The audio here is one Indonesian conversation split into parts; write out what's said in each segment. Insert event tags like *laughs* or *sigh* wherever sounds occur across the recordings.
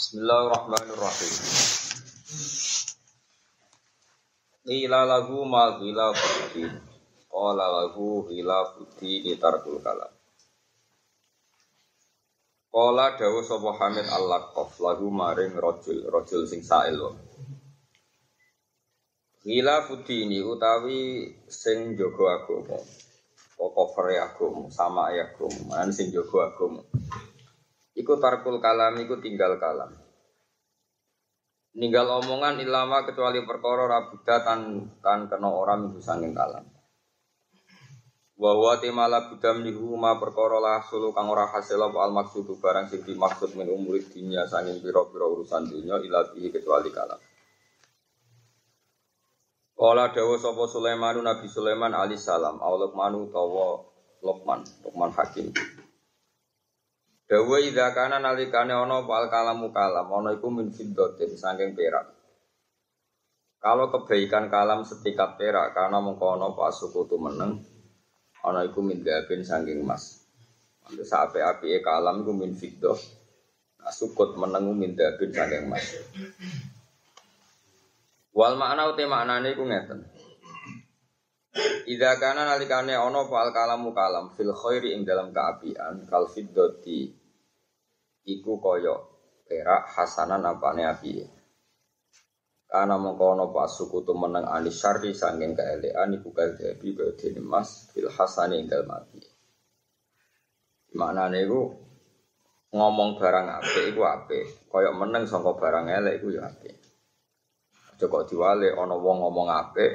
Bismillahirrahmanirrahim. Qila lagu ma budi. Qala lagu qila budi di tarkul kalam. Qala dawu sapa Hamid Al-Laqaf lagu maring rajul, rajul sing sail wa. Budi ini utawi sing jaga agama. Pokok agama, sama agama, man sing jaga agama. Iku tarkul kalam iku tinggal kalam. Ninggal omongan ilama kecuali perkara rabuda tan tan kena orang minggu sanging kalam. Wa huwa timala budam ma perkara lah sulu kang ora hasil apa al maksudu barang sing dimaksud min umuri dunya sanging pira-pira urusan dunya ila bihi kecuali kalam. Kala dawa sapa Sulaiman Nabi Sulaiman alaihi salam, au Luqman utawa Luqman, Luqman Hakim. Dawa idza kana nalikane ana pal kalamu kalam, ana iku min fiddatin saking perak. Kalau kebaikan kalam setikat perak karena mengko ana pas sukutu meneng, ana iku min gabin saking emas. Ambil sape api kalam iku min fiddah. Nah, sukut meneng min gabin saking emas. Wal makna uti maknane iku ngeten. Idza kana nalikane ana fal kalamu kalam fil khairi ing dalam keapian kal fiddati iku kaya perak hasanan apane api. Karena mengkono pas suku tu meneng anis syari sanging keelean iku kadhebi kaya dene mas fil hasani ing dalem api. Maknane iku ngomong barang apik iku apik, kaya meneng sangka barang elek iku ya apik. Aja kok diwale ana wong ngomong apik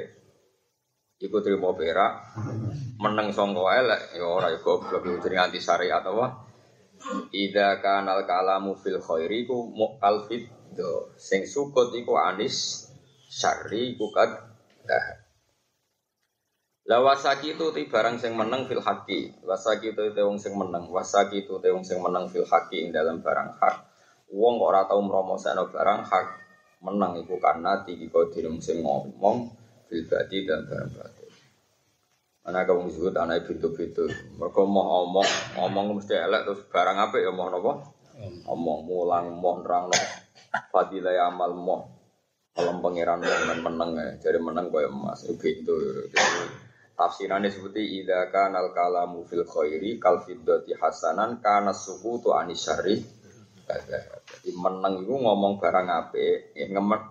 iku trimo perak meneng sangka elek ya ora ya goblok iku jeneng anti syariat apa? Ida kanal kalamu fil khairi ku mu'al fiddo. Sing sukut iku anis syari ku kad Lah wasaki itu ti barang sing meneng fil haki Wasaki itu te wong sing meneng. Wasaki itu te wong sing meneng fil haki ing dalam barang hak. Wong kok ora tau mromoseno barang hak menang iku karena tiki kau sing ngomong fil badi dan barang badi Anak kamu disebut anak pintu-pintu. Mereka mau ngomong, ngomong mesti elek terus barang apa ya mau nopo? Ngomong mulang, mau nerang nopo. Fadilah amal mau. Kalau pangeran mau menang ya, jadi menang kaya emas. Itu pintu. Tafsirannya seperti ida kanal kalamu fil khairi kal fiddati hasanan kana suku tu anisyari. Jadi menang itu ngomong barang apa?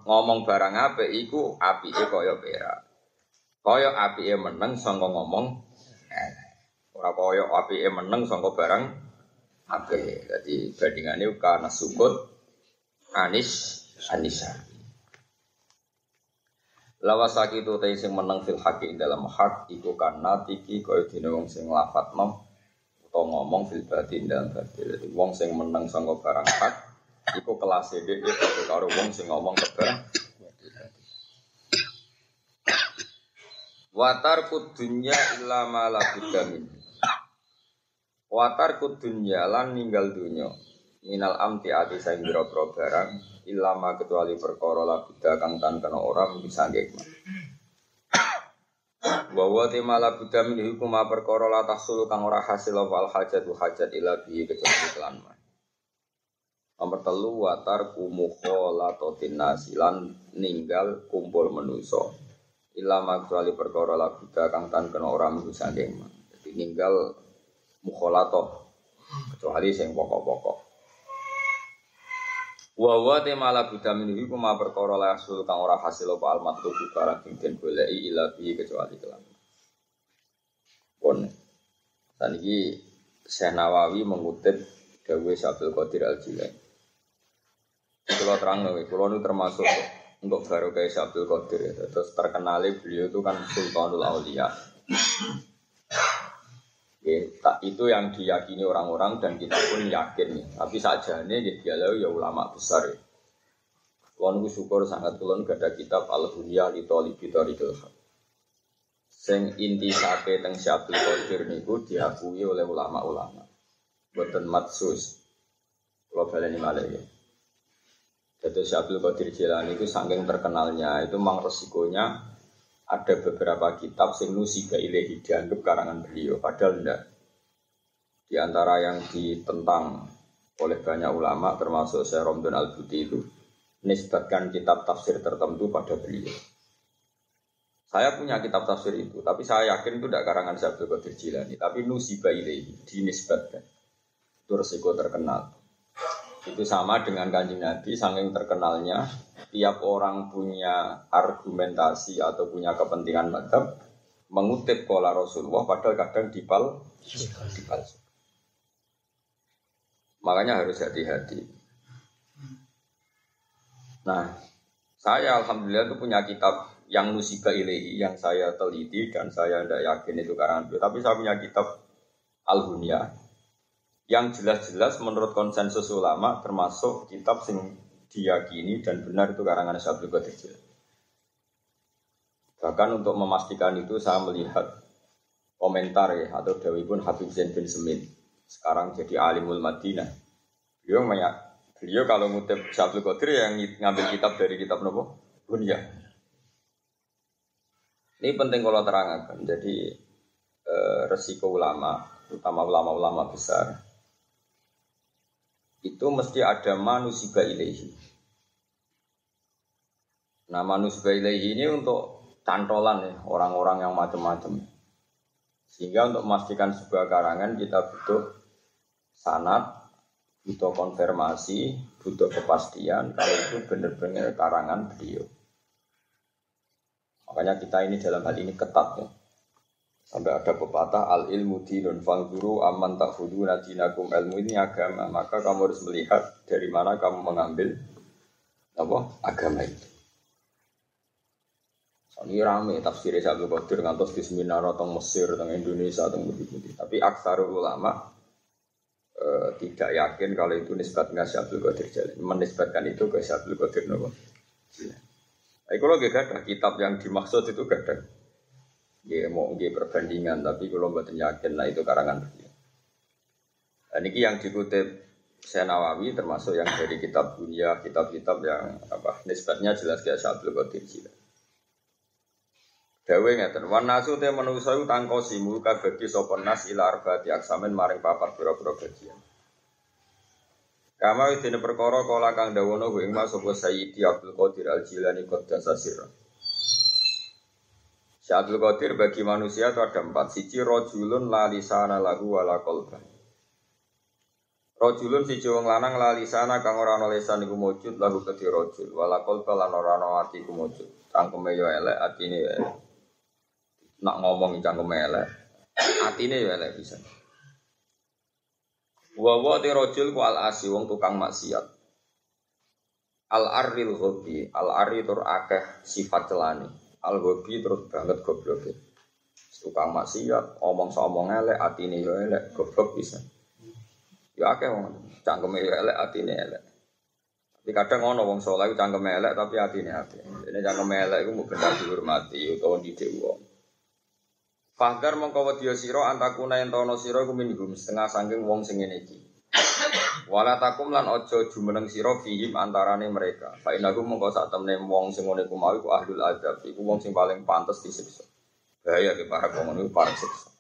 Ngomong barang apa? Iku api kaya perak. Kaya apike meneng sangka ngomong eh, ora kaya apike meneng sangka barang apik. Dadi bandingane karena sukut anis anisa. Lawasaki itu tadi sing meneng fil haki dalam hak iku karena tiki kaya dene wong sing lafat nom atau ngomong fil batin dalam batin. Jadi wong sing meneng sangka barang hak iku kelas e dhewe karo wong sing ngomong kebarang Watar kudunya illa ma la min. Watar kudunya lan ninggal dunya. Minal amti ati sing biro barang illa ma kecuali perkara la buddha kang tan kena orang bisa ngekma. Bahwa tema la buddha min hukum perkara la tahsul kang ora hasil wal hajat hajat ila bihi kecuali kelan Nomor telu watar kumukholatin nasilan ninggal kumpul menuso ilama kecuali perkara la buddha kang tan kena ora minggu saking jadi ninggal mukholato. Kecuali sing pokok-pokok. Wa wa te mala buddha minhi ku ma perkara la kang ora hasil apa al matlub barang sing den goleki kecuali kelam. Pun saniki Syekh Nawawi mengutip Dawe Syabdul Qadir Al-Jilani. Kalau terang, kalau ini termasuk untuk baru kayak Abdul Qadir ya. Terus terkenal beliau itu kan Sultanul Aulia. Ya, itu yang diyakini orang-orang dan kita pun yakin nih. Tapi saja nih dia ya ulama besar ya. Kulon syukur sangat kulon gak ada kitab al hunya li tolibi torikil Sing inti sake teng Syabdul Qadir niku diakui oleh ulama-ulama. Boten matsus. Kalau balen malah ya. Jadi Syabdul Qadir Jilani itu saking terkenalnya itu memang resikonya ada beberapa kitab sing nusiba ilahi dianggap karangan beliau padahal enggak di antara yang ditentang oleh banyak ulama termasuk Syekh Romdon Al-Buti itu nisbatkan kitab tafsir tertentu pada beliau. Saya punya kitab tafsir itu, tapi saya yakin itu tidak karangan Syekh Abdul Qadir Jilani, tapi nusibah ilahi, dinisbatkan. Itu resiko terkenal. Itu sama dengan kanjeng Nabi, saking terkenalnya, tiap orang punya argumentasi atau punya kepentingan madhab, mengutip pola Rasulullah, padahal kadang dipal, dipal. Makanya harus hati-hati. Nah, saya alhamdulillah itu punya kitab yang musibah ilahi yang saya teliti dan saya tidak yakin itu karangan beliau. Tapi saya punya kitab al yang jelas-jelas menurut konsensus ulama termasuk kitab sing diyakini dan benar itu karangan Syabdul Qadir Bahkan untuk memastikan itu saya melihat komentar ya atau Dawi pun Habib Zain bin Semit sekarang jadi alimul Madinah. Beliau banyak, beliau kalau ngutip Syabdul Qadir yang ngambil kitab dari kitab nopo Bunya. Ini penting kalau terangkan. Jadi eh, resiko ulama, terutama ulama-ulama besar, itu mesti ada manusia ilahi. Nah manusia ilahi ini untuk cantolan ya orang-orang yang macam-macam. Sehingga untuk memastikan sebuah karangan kita butuh sanat, butuh konfirmasi, butuh kepastian kalau itu benar-benar karangan beliau. Makanya kita ini dalam hal ini ketat ya. Sampai ada pepatah al ilmu dinun fangduru aman tak hudu nadinakum ilmu ini agama. Maka kamu harus melihat dari mana kamu mengambil apa agama itu. Ini rame tafsir Abdul Qadir ngantos di seminar atau Mesir atau Indonesia atau budi Tapi aksar ulama e, tidak yakin kalau itu nisbatnya Abdul Qadir Jalan. Menisbatkan itu ke Abdul Qadir Nabi. Nah, kalau gak ada kitab yang dimaksud itu gak ada. Ya mau nggih perbandingan tapi kalau mboten yakin lah itu karangan beliau. Dan ini yang dikutip saya Nawawi termasuk yang dari kitab dunia, kitab-kitab yang apa nisbatnya jelas kayak Syabdul Qadir Jilani. Dawe ngeten, wan nasu te manusa iku tangko simu kabagi sapa nas ila arbati aksamen maring papat pira-pira bagian. Kama widine perkara kala kang dawono ing mas sapa Sayyidi Abdul Qadir Al Jilani Qaddasa sirra. Syabdul Qadir bagi manusia itu ada empat. Siji rojulun lalisana lagu wala kolba. Rojulun siji wong lanang lalisana kang ora ana lesan iku mujud lagu kedhi rojul wala kolba lan ora ana ati iku mujud. Cangkeme yo elek, atine yo elek. Nak ngomong cangkeme elek, atine yo elek bisa. Wa wa te rojul ku al asi wong tukang maksiat. Al aril hobi, al ari tur akeh sifat celani al hobi terus banget goblok tukang maksiat omong omong elek atine yo elek goblok bisa. Ya akeh wong cangkeme elek atine elek. Tapi kadang ono wong saleh cangkeme elek tapi atine ati ini cangkeme elek iku mau benar dihormati utawa didik wong. Fahdar mongko wedya sira antakuna yen tono sira iku setengah saking wong sing ngene Wala takum lan ojo jumeneng sira fihim antarane mereka. Fa inaku mengko sak temne wong sing ngene ku mau iku ahlul adab, iku wong sing paling pantes disiksa. Bahaya ke para wong niku para siksa.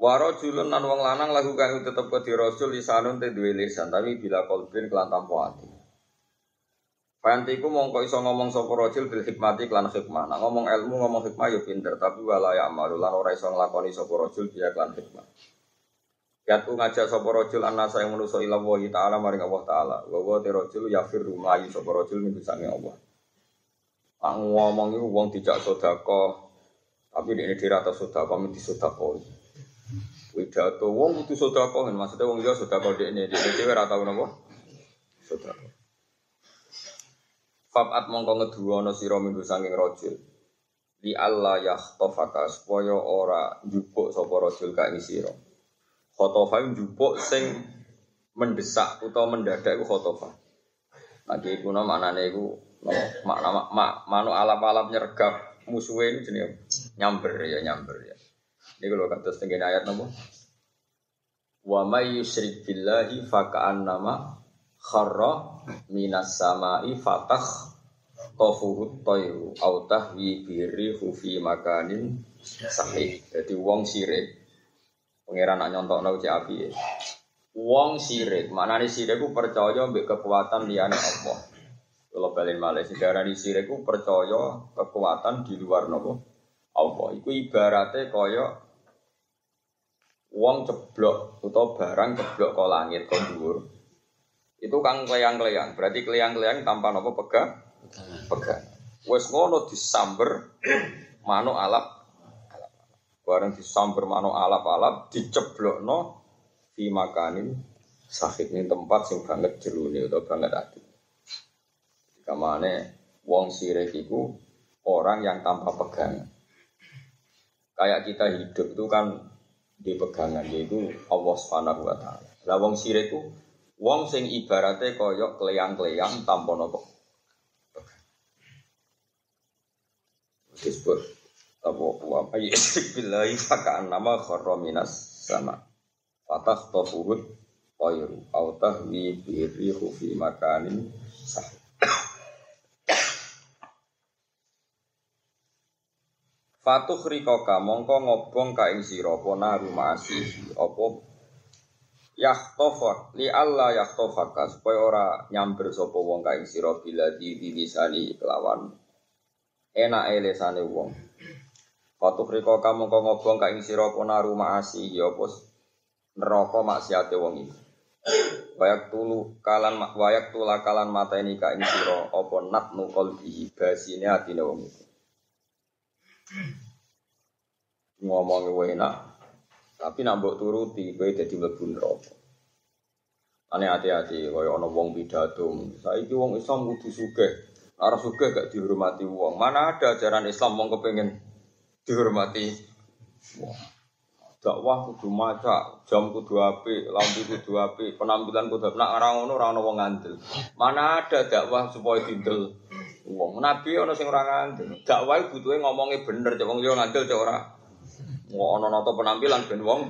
Waro julun nan wong lanang lagu kang tetep ke rasul lisanun te duwe lisan tapi bila kolbin kelan tanpa ati. Fanti ku mongko iso ngomong sapa rajul bil hikmati klan hikmah. Nah, ngomong ilmu ngomong hikmah yo pinter tapi wala ya lan ora iso nglakoni sapa rajul dia klan hikmah. Yatu ngajak sapa rajul annasa yang manusa ila Allah taala maring Allah taala. Wa wa rajul yafir rumayi sapa rajul min sange Allah. Ang ngomong iku wong dijak sedekah tapi ini dira atau sedekah min disedekah. Widato wong kudu sedekah maksudnya wong liya sedekah dekne dekne dhewe ora tau napa? Sedekah. Fabat mongko ngeduwono sira minggu saking rajul. Li Allah yahtofaka supaya ora njupuk sapa rajul ka ing sira. Khotofa njupuk sing mendesak utawa mendadak iku khotofa. Lagi kuno maknane iku no, makna mak, manu alap-alap nyergap musuhe ini jenenge nyamber ya nyamber ya. Ini kalau kata setengah ayat nopo. Wa may yusyrik billahi faka'annama kharra minas sama'i fatah tofuhut toyu au tahwi biri hufi makanin sahih. Jadi wong sirik Pangeran nak nyontok nau api ya. Wong sirik, mana nih sirik ku percaya mbek kekuatan liyane Allah. Kalau balen malih sejarah di sirik ku percaya kekuatan di luar nopo Allah. Iku ibaratnya kaya wong ceblok atau barang ceblok ke langit ke dhuwur. Itu kang kleyang-kleyang, berarti kleyang-kleyang tanpa nopo pegang pegang. Wes ngono disamber manuk alap bareng disamber manuk alap-alap diceblokno fi makanin sakit ini tempat sing banget jerune atau banget ati. Kamane wong sirik iku orang yang tanpa pegangan. Kayak kita hidup itu kan di pegangan yaitu Allah Subhanahu wa taala. Lah wong sirik iku wong sing ibaratnya koyok kleyang-kleyang tanpa nopo disebut apa wa ayyik *laughs* billahi nama kharra minas sama. Fatah tofuhud tayru au tahwi bi fi makanin sah. *coughs* Fatuh rikoka mongko ngobong ka ing sira apa naru ma'asi apa yahtofak li Allah yahtofaka supaya ora nyamber sapa wong ka ing sira bila di disani kelawan. Enak lesane wong. Fatuh riko kamu kau ngobong ka ing sira apa naru maasi ya apa neraka maksiate wong iki. Wayak tulu kalan wayak tula kalan mata ini ka ing sira apa natnu qalbihi basine atine wong iki. Ngomong enak, tapi nak mbok turuti kowe dadi mlebu neraka. Ane hati-hati kaya ana wong pidato. Saiki wong Islam kudu sugih. Arah suka gak dihormati uang. Mana ada ajaran Islam mau kepengen dihormati. Dakwah kudu maca, jam kudu api, lampu kudu api, penampilan kudu nak orang ngono wong ngandel. Mana ada dakwah supaya dindel uang. Nabi ono sing ora ngandel. Dakwah butuhe ngomongnya bener, cek wong liya ngandel cek ora. Mau ono nata penampilan ben wong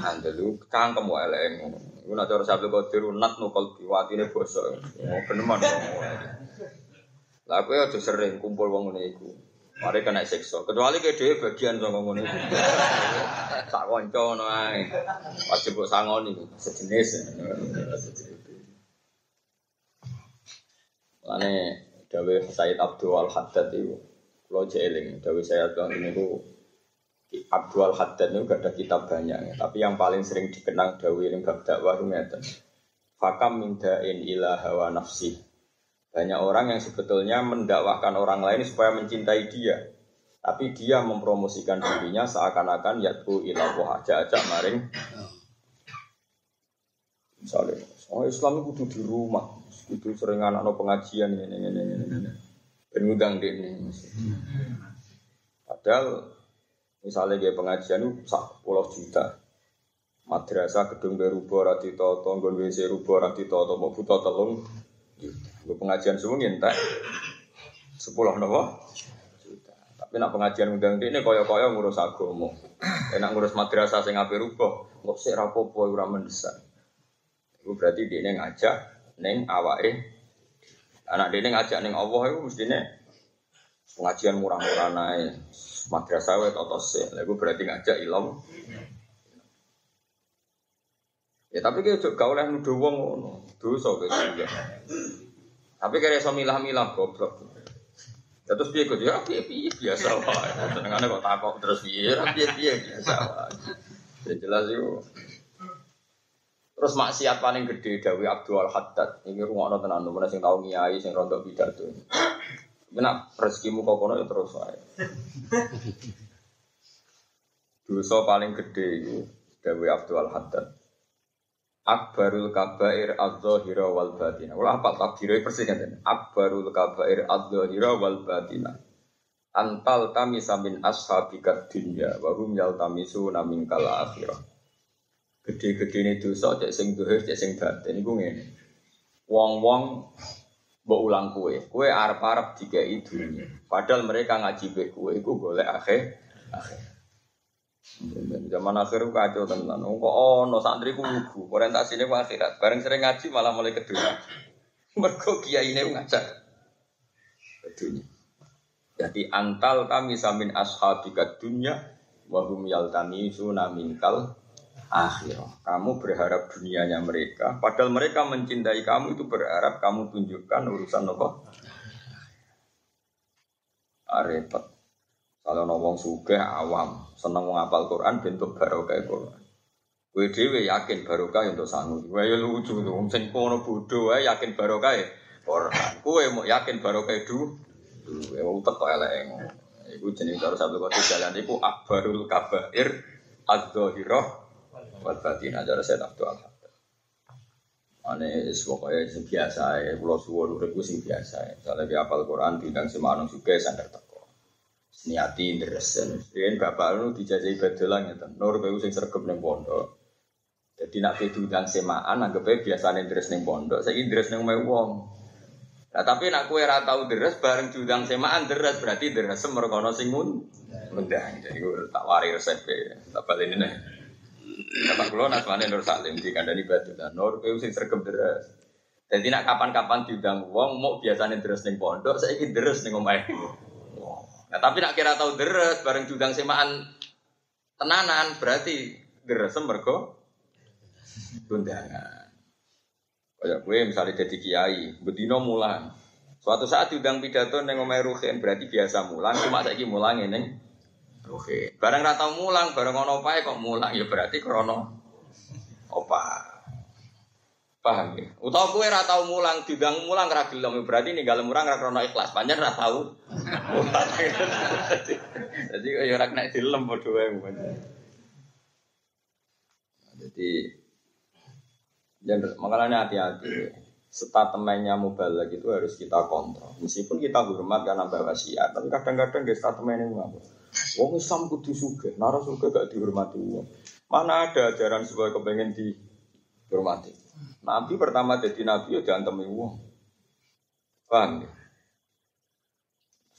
ngandel cangkem wae elek ngono. Iku nek cara sabda kodir nat nukul biwatine. Oh bener lah kowe aja sering kumpul wong ngene iku. Mari kena siksa. Kecuali ke dhewe bagian saka ngono. Tak kanca ae. Wajib kok sangoni sejenis. Lane dawe Said Abdul Al Haddad itu kalau jeeling dawe saya ini ku Abdul Al Haddad itu gak ada kitab banyak tapi yang paling sering dikenang dawe yang bab dakwah itu ngeten fakam mindain ilah hawa nafsi banyak orang yang sebetulnya mendakwahkan orang lain supaya mencintai dia. Tapi dia mempromosikan dirinya seakan-akan yaitu ilah aja-aja maring. Misalnya, oh Islam itu di rumah, itu sering anak pengajian ini ini ini ini. Penudang di ini. Padahal misalnya dia pengajian itu sak puluh juta. Madrasah gedung berubo radito, tonggon WC rubo radito, mau buta telung Gue pengajian semua ngintek sepuluh nopo Tapi nak pengajian undang ini koyo koyo ngurus agama. Enak ngurus madrasah sing ape rubah. Kok sik rapopo ora mendesak. Itu berarti dia ngajak neng awake. Anak dia ngajak neng Allah itu mestinya pengajian murah-murah naik madrasah wae totos sih. Lagu berarti ngajak ilmu. Ya tapi kayak juga oleh nuduh wong ngono. Dosa gitu. Tapi kira iso milah-milah goblok. Ya terus piye ya piye piye biasa wae. Senengane kok takok terus piye piye piye biasa wae. Ya jelas itu. Terus maksiat paling gede Dawi Abdul Haddad. Ini rumah tenan tenan sing tau ngiyai sing rontok pidato. Benak rezekimu kok kono ya terus wae. Dosa paling gede itu Dawi Abdul Haddad akbarul kabair adzahira wal batina. Wala apa takdirnya persis kan? Akbarul kabair adzahira wal batina. Antal tamisa min ashabika dunya wa hum yaltamisu namin kala akhirah. Gede-gede ini dosa cek sing dohir cek sing batin iku ngene. Wong-wong mbok ulang kue, kue arep-arep dikai dunia. Padahal mereka ngaji be kue iku golek akhir akhir. Zaman akhir kacau tenan. Kok ono santri ku lugu, orientasine ku akhirat. Bareng sering ngaji malah mulai kedua. *laughs* Mergo kiai ini ngajak kedua. Jadi antal kami samin ashabika dunya wahum yaltani sunaminkal akhirah. Kamu berharap dunianya mereka, padahal mereka mencintai kamu itu berharap kamu tunjukkan urusan apa? Repot. Kalau nawang suge awam, seneng ngapal Quran bentuk barokah Quran. Kue dewe yakin barokah untuk sangu. Kue ya lucu tuh, sing kono bodoh yakin barokah Quran. Kue mau yakin barokah du, du, ya utek kok elek. Iku jenis kalau satu kota jalan iku akbarul kabair ad-dhahirah wal batin ajar saya tak doa. Ane pokoknya sing biasa ya, pulau suwon urip sing biasa ya. Soalnya di apal Quran bidang semanung juga sadar teko. Niati interesen. Yen bapak lu dijajahi bedolan ya, Nur kowe sing sregep ning pondok. Jadi nak diundang semaan anggapnya biasanya deres ning pondok, saya deres ning omahe wong. Nah, tapi nak kue ora tau bareng diundang semaan deres berarti deres merkono sing ngundang. Jadi gue tak wari resep ya. Tak balik ini. Kata kulo nasmane Nur Salim di kandani batu dan Nur kowe sing sregep deres. Jadi nak kapan-kapan diundang wong mau biasanya deres ning pondok, ingin deres ning omahe. Nah, tapi nak kira tahu deres bareng diundang semaan tenanan berarti deres mergo undangan. Kayak gue misalnya jadi kiai, bedino mulang. Suatu saat diundang pidato neng omai ruhin berarti biasa mulang, cuma saya mulang neng ruhin. Barang ratau mulang, barang ono opai kok mulang ya berarti krono opa. Paham ya? Utawa gue ratau mulang, diundang mulang ra gelem berarti ninggal murang ra krono ikhlas. Panjen ra tau. *laughs* Jadi ya ora kena dilem padha wae. Jadi dan makanya hati-hati. Statementnya mubalak itu harus kita kontrol. Meskipun kita hormat karena bawa syiar, tapi kadang-kadang gak statementnya ngapa. Wong Islam kudu suge, nara suge gak dihormati. Mana ada ajaran sebuah kepengen dihormati. Nabi pertama jadi nabi ya diantemi wong. Paham ya?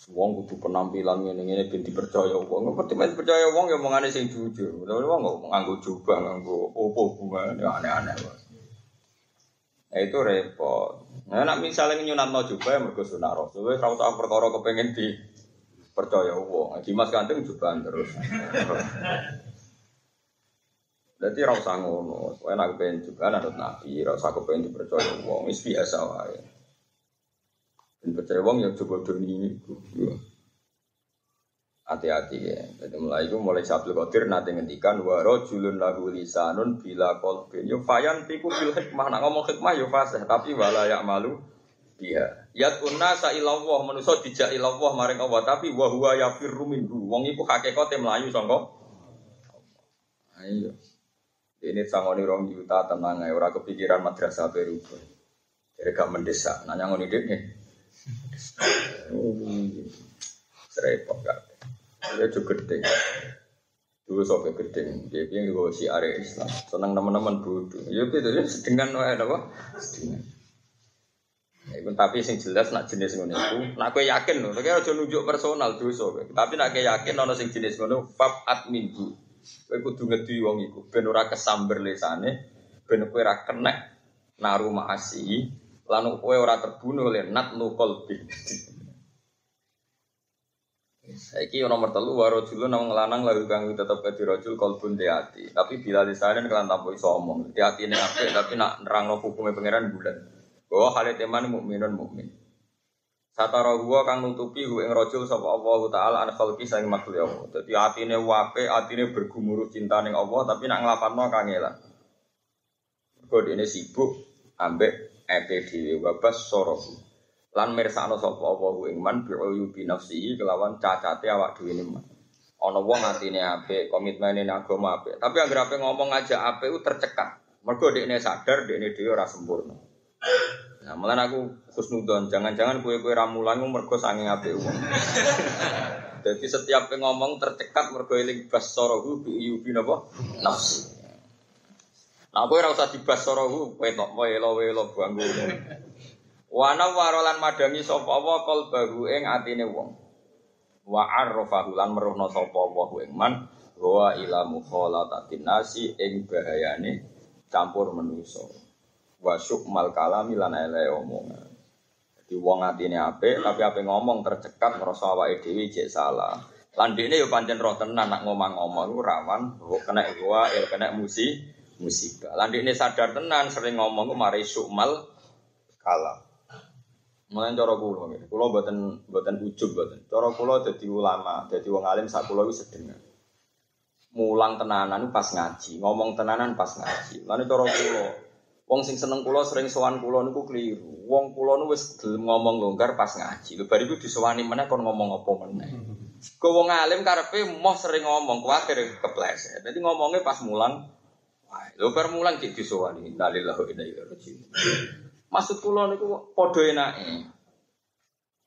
Wong kudu penampilan ngene ngene ben dipercaya wong. Ngerti men percaya wong ya omongane sing jujur. Tapi wong kok nganggo jubah, nganggo opo bunga aneh-aneh wae. Nah, itu repot. Nah, nak misalnya nyunat mau juga ya mergo sunah rasul. Wes ora usah perkara kepengen di percaya wong. Dimas kanting jubahan terus. *laughs* Jadi ora usah. Kowe nek pengen jubahan anut nabi, ora usah kepengen dipercaya wong. Wis biasa wae. Ben percaya wong ya coba doni iku. Hati-hati ya. Jadi mulai itu mulai Sabtu Qadir nanti ngendikan wa rajulun lahu lisanun bila qalbin yo fayan tiku bil hikmah nak ngomong hikmah yo fasih tapi wala ya malu dia. Yat sa ilallah manusa dijak ilallah maring Allah tapi wa huwa yafirru minhu. Wong iku hakikate mlayu sangka Ayo. Ini sangoni rong juta tenang ya, ora kepikiran madrasah baru. Jadi gak mendesak, nanya ngoni dek nih. Serepot gak. Ya juga gede. Dulu sok gede. Dia yang gue si area Islam. Senang teman-teman bodoh. Ya itu ya sedengan wae apa? Sedengan. Ya, tapi sing jelas nak jenis ngono iku, nak kowe yakin lho, nek aja nunjuk personal dosa kowe. Tapi nak kowe yakin ana sing jenis ngono, fab admin bu. Kowe kudu ngedi wong iku ben ora kesamber lesane, ben kowe ora kena naru maasi, lan kowe ora terbunuh oleh nat nukol Saiki nomor telu waro dulu nang lanang lalu kang tetep ke rojul kolbun di. Tapi bila disalen kelan tanpa iso omong. Di apik tapi nak nerangno hukumnya pangeran bulan. Bahwa hal teman mukminun mukmin. Satara gua kang nutupi hu ing rojul sapa Allah taala an khalqi sang makhluk Allah. Dadi atine wape, atine bergumuruh cinta ning Allah tapi nak nglapanno kangelan. Kode ini sibuk ambek ete dhewe wabas sorofu lan mirsakno sapa apa ku ing man bi'uyubi nafsihi kelawan cacate awak dhewe man ana wong atine apik komitmene agama apik tapi anggere apik ngomong aja apik ku tercekat mergo dekne sadar dekne dhewe ora sempurna Nah, malah aku khusnudon, jangan-jangan kue-kue ramulan mergo sanging apik wong. *laughs* Jadi setiap ngomong tercekat mergo eling basarahu bi yubi napa? Nafsi. Nah, kowe ora usah dibas sarahu, kowe tok welo-welo bangku. Wana warolan madangi sapa wa qalbahu ing atine wong. Wa arrafahu lan meruhna sapa wa ing man wa ila mukhalatatin nasi ing bahayane campur manusa. Wa syukmal kalami lan ele omongan. Jadi wong atine apik tapi ape ngomong tercekat ngrasa awake dhewe cek salah. Landine yo pancen roh tenan nak ngomong-ngomong iku rawan kena gua ya kena musi musibah. Landine sadar tenan sering ngomong ku mari sukmal kalam. Mulai cara kula nggih. Kula mboten mboten ujug mboten. Cara kula dadi ulama, dadi wong alim sak kula wis sedengan. Mulang tenanan pas ngaji, ngomong tenanan pas ngaji. Lan cara kula Wong sing seneng kula sering sowan kula niku keliru. Wong kula nu wis ngomong longgar pas ngaji. Lho bar iku disowani meneh kon ngomong apa meneh. Kok wong alim karepe moh sering ngomong kuwatir kepleset. Dadi ngomongnya pas mulang. Lho bar mulang cek disowani. Inna ilaihi raji'un. Maksud kula niku padha enake.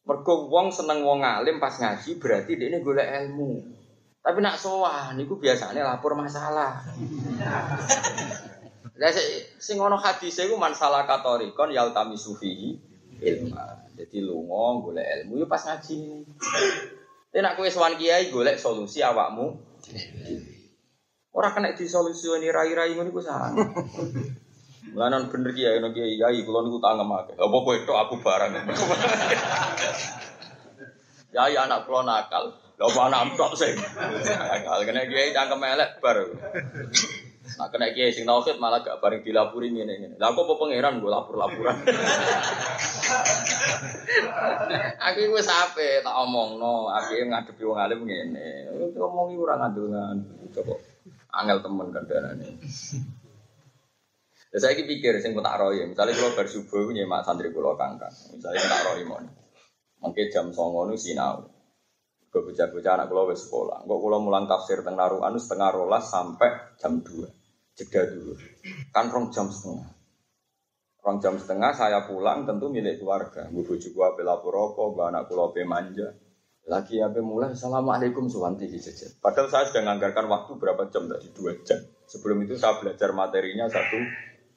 Mergo wong seneng wong alim pas ngaji berarti dia ini golek ilmu. Tapi nak sowan niku biasanya lapor masalah. Lah sing ana hadis iku man salah katorikon yal tamisufi ilma. Jadi lunga golek ilmu yo pas ngaji. Tapi nak kowe sowan kiai golek solusi awakmu. Ora kena disolusioni rai-rai ngono iku salah. Mulanan bener kiai nek kiai kiai kula niku tangem akeh. Apa kowe tok aku barang. Kiai anak kula nakal. Lha apa anak tok sing nakal kena kiai tangkem elek bar. Nah kena kiai sing tauhid malah gak bareng dilapuri ngene ngene. Lah kok apa pangeran gue lapor-laporan. *laughs* aku wis ape tak omongno, aku ngadepi wong alim ngene. Ngomongi ora ngandel-ngandel. Coba angel temen kandhane. Ya saya pikir sing tak roy, misalnya kalau bar subuh nyemak santri kula kangkang. Misalnya tak roy mon. Mungkin jam 09.00 nu sinau. Gue bocah-bocah anak kula wis sekolah. Kok kula mulang tafsir teng naruhan setengah rolas sampai jam 2 jeda dulu. Kan rong jam setengah. Rong jam setengah saya pulang tentu milik keluarga. Bu bojo gua ape lapor apa, bu anak kula ape manja. Lagi ape mulai assalamualaikum suwanti jajan. Padahal saya sudah menganggarkan waktu berapa jam tadi dua jam. Sebelum itu saya belajar materinya satu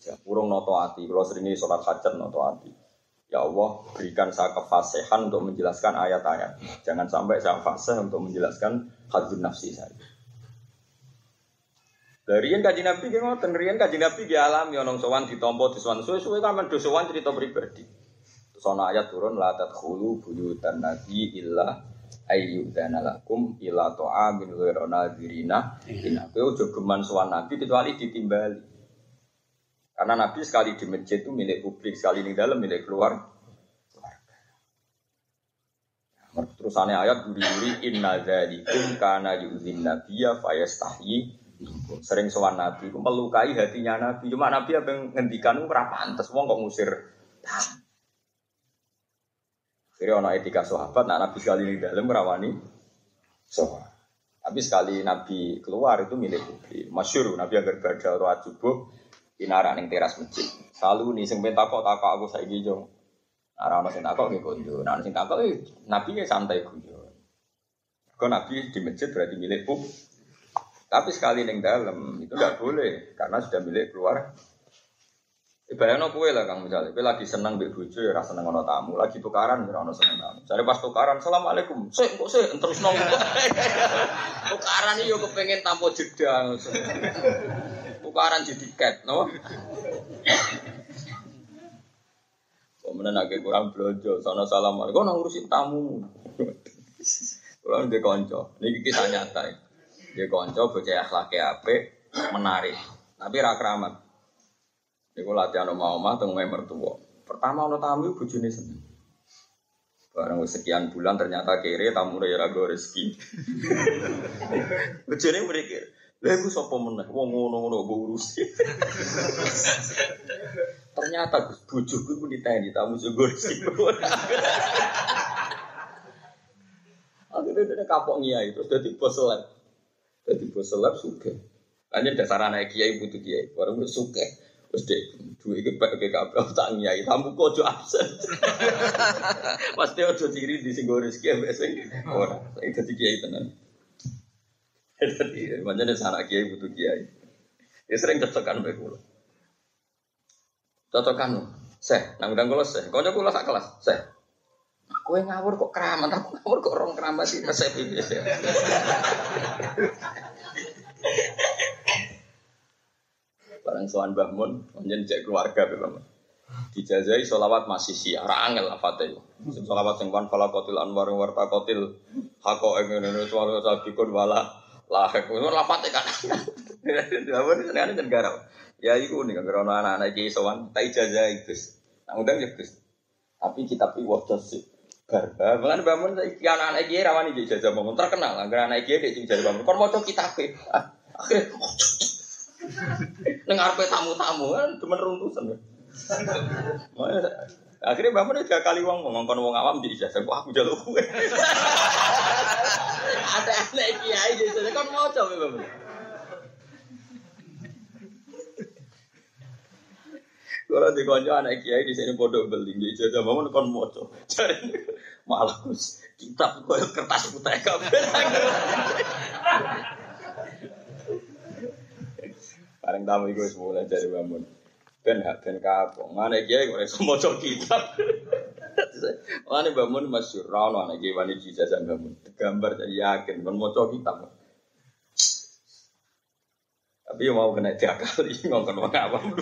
jam. Kurung noto hati. Kalau sering sholat hajat noto hati. Ya Allah, berikan saya kefasihan untuk menjelaskan ayat-ayat. Jangan sampai saya fasih untuk menjelaskan hadun nafsi saya. Dari yang kaji nabi gak ngoten, rian kaji nabi gak alami onong sowan ditompo diswan suwe-suwe kan do sowan cerita pribadi. Ana ayat turun la tadkhulu buyutan nabi illa ayyudana lakum ila ta'amin ghairu nadirina. Ina kowe aja geman sowan nabi kecuali ditimbali. Karena nabi sekali di masjid itu milik publik, sekali di dalam milik keluar. Terusannya ayat duri-duri inna dzalikum kana yu'zin nabiyya fayastahyi Sering sowan Nabi, melukai hatinya Nabi. Cuma Nabi apa yang ngendikan itu ora pantes wong kok ngusir. Jadi ono etika sahabat, nah Nabi sekali di dalam merawani sahabat. Tapi sekali Nabi keluar itu milik publik. Masyur, Nabi agar berada roh subuh inarak ning teras masjid. Selalu nih sing pengen takok aku saiki yo. Ora ono sing takok nggih. Nah sing eh, Nabi ya santai konjo. Kau Nabi di masjid berarti milik publik. Tapi sekali neng dalam itu tidak boleh karena sudah milik keluar. Ibaratnya kue lah kang misalnya, kue lagi seneng bik bucu ya rasa seneng ono tamu, lagi tukaran ya ono seneng tamu. Jadi pas tukaran, assalamualaikum, sih kok sih terus nong *laughs* tukaran ini yo kepengen tampo jeda, tukaran jadi tiket, no. Kemudian agak kurang belanja, sana assalamualaikum, nang ngurusin tamu. Kurang dia konco, ini kisah nyata. Ya. Dia konco bocah akhlaknya apik, menarik. Tapi ra keramat. Iku latihan oma oma teng mertua. Pertama ono tamu bojone seneng. Barang sekian bulan ternyata kere tamu ya rago rezeki. bojone mikir, Lha iku sapa meneh wong ngono-ngono mbok urusi. Ternyata Gus bojoku ku diteni tamu sego rezeki. Akhirnya dia kapok ngiyai terus dadi bos. Jadi bos seleb suke. Hanya dasar anak kiai butuh kiai. Baru gue suke. Terus deh, dua iki pak ke kabel tak nyai. Tamu kojo absen. *laughs* Pasti ojo ciri di singgol rezeki biasa. Orang, saya jadi kiai tenan. *laughs* Jadi dasar anak kiai butuh kiai. Ya sering cocokan bae kula. Cocokan. Seh, nang undang kula seh. Kula sak kelas, seh. Kowe ngawur kok keramat, aku ngawur kok orang keramat sih resep ini. Barang soan bangun, kemudian cek keluarga Bapak. Dijazai solawat masih siar, angel lah fatih. Solawat yang wan falakotil anwar warta kotil Hako ngene suara sabikun wala lahek. Ngono lapate kan. Apa ini kan garap. Ya iku nih kan anak-anak iki sowan tak ijazah Gus. Undang ya. Tapi kitab iki waca sih. Bar. Malah bangun iki anak-anak iki rawani ijazah bangun terkenal. Angger anak iki dhek ijazah bangun. Kon maca kitab e. Akhirnya Neng arepe tamu-tamu kan cuma runtusan. Akhirnya bangun tiga kali wong ngomong wong awam di ijazah, wah aku jaluk. Ada anak kiai di sana kan mau coba bangun. Kalau di konco anak kiai di sini bodoh beli di ijazah bangun kon. Cari malah kitab kau kertas putih kabel. Paling tamu itu semula dari bangun ben hak ben kapok. Mana kiai kok iso maca kitab. Mana bangun masyhur ra ono ana kiai wani dijajah bangun. Gambar jadi yakin kon maca kitab. Tapi mau kena diakali *laughs* ngomong wong awam.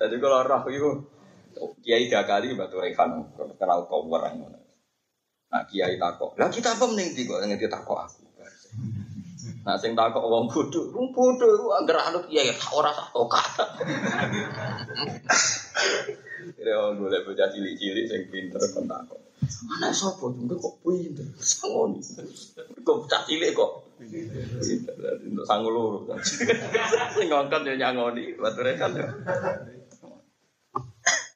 Jadi kalau roh itu kiai diakali batu rekan kenal kau orang. Nah kiai takok. Lah kita apa mending kok ngerti takok aku. Nah sing takok wong bodho, wong bodho iku anggere anut kiai ora satu kata. Ya golek bocah cilik-cilik sing pinter kon takok. Anak sapa jengke kok pinter? Sangoni. Kok bocah cilik kok. Untuk sangu loro. Sing ngongkon yo nyangoni, bature kan yo.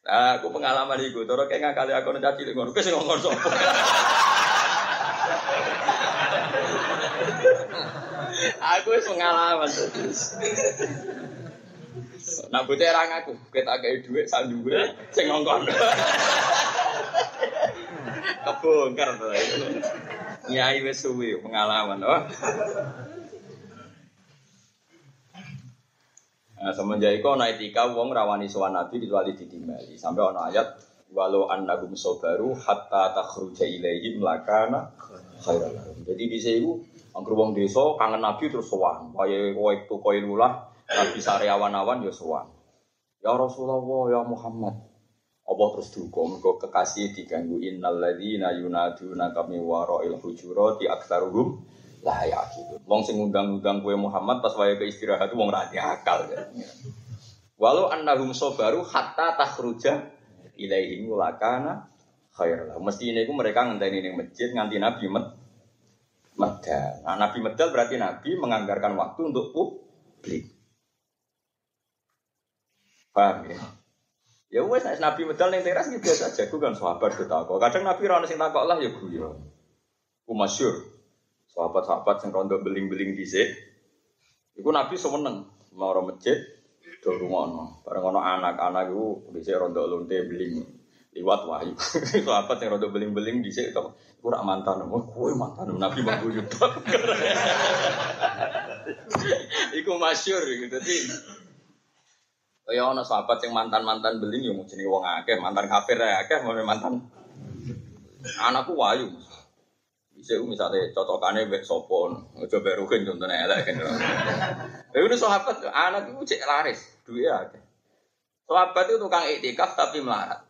Nah, aku pengalaman iku, cara kayak ngakali aku nek cilik ngono, sing ngongkon sapa? aku wis pengalaman. Nah bocah ra ngaku, kita kayak duit sak dhuwure sing ngongkon. Kebongkar to. Nyai wis suwi pengalaman, oh. Nah, semenjak itu ana etika wong rawani sowan Nabi kecuali ditimbali. Sampai ana ayat walau annahum sabaru hatta takhruja ilaihim lakana khairan. Jadi di sini Angger wong desa kangen Nabi terus sowan. Kaya kowe tukoe lulah Nabi sare awan-awan ya sowan. Ya Rasulullah ya Muhammad. Apa terus duka mergo kekasih diganggu innal ladzina yunaduna kami wara'il hujurati aktsaruhum la yaqilun. Wong sing ngundang-undang kowe Muhammad pas wae ke istirahat wong ra akal. Walau annahum sabaru hatta takhruja ilaihim lakana khair. Mesti ini mereka ngenteni ning masjid nganti Nabi met medal. Nah, Nabi medal berarti Nabi menganggarkan waktu untuk publik. Paham ya? Ya wes Nabi medal ning teras iki biasa aja kan sahabat ketakok. Kadang Nabi ora sing takok lah ya guyon. Ku masyhur. Sahabat-sahabat sing rondo beling-beling dhisik. Iku Nabi semeneng mau masjid do rungono. Bareng ono anak-anak iku dhisik rondo lonte beling liwat wahyu. *laughs* Sahabat yang rada beling-beling di sini kok kurang mantan, mau kue mantan Nabi mau buyut. *laughs* Iku masyur gitu. Jadi ya ono sahabat yang mantan-mantan beling ya mesti wong akeh, mantan kafir ya mau mantan anakku wahyu. Bisa misalnya cocokannya bek sopon, coba berukin contohnya elek kan. Ya udah sahabat anak itu cek laris, duit akeh. Sahabat itu tukang iktikaf tapi melarat.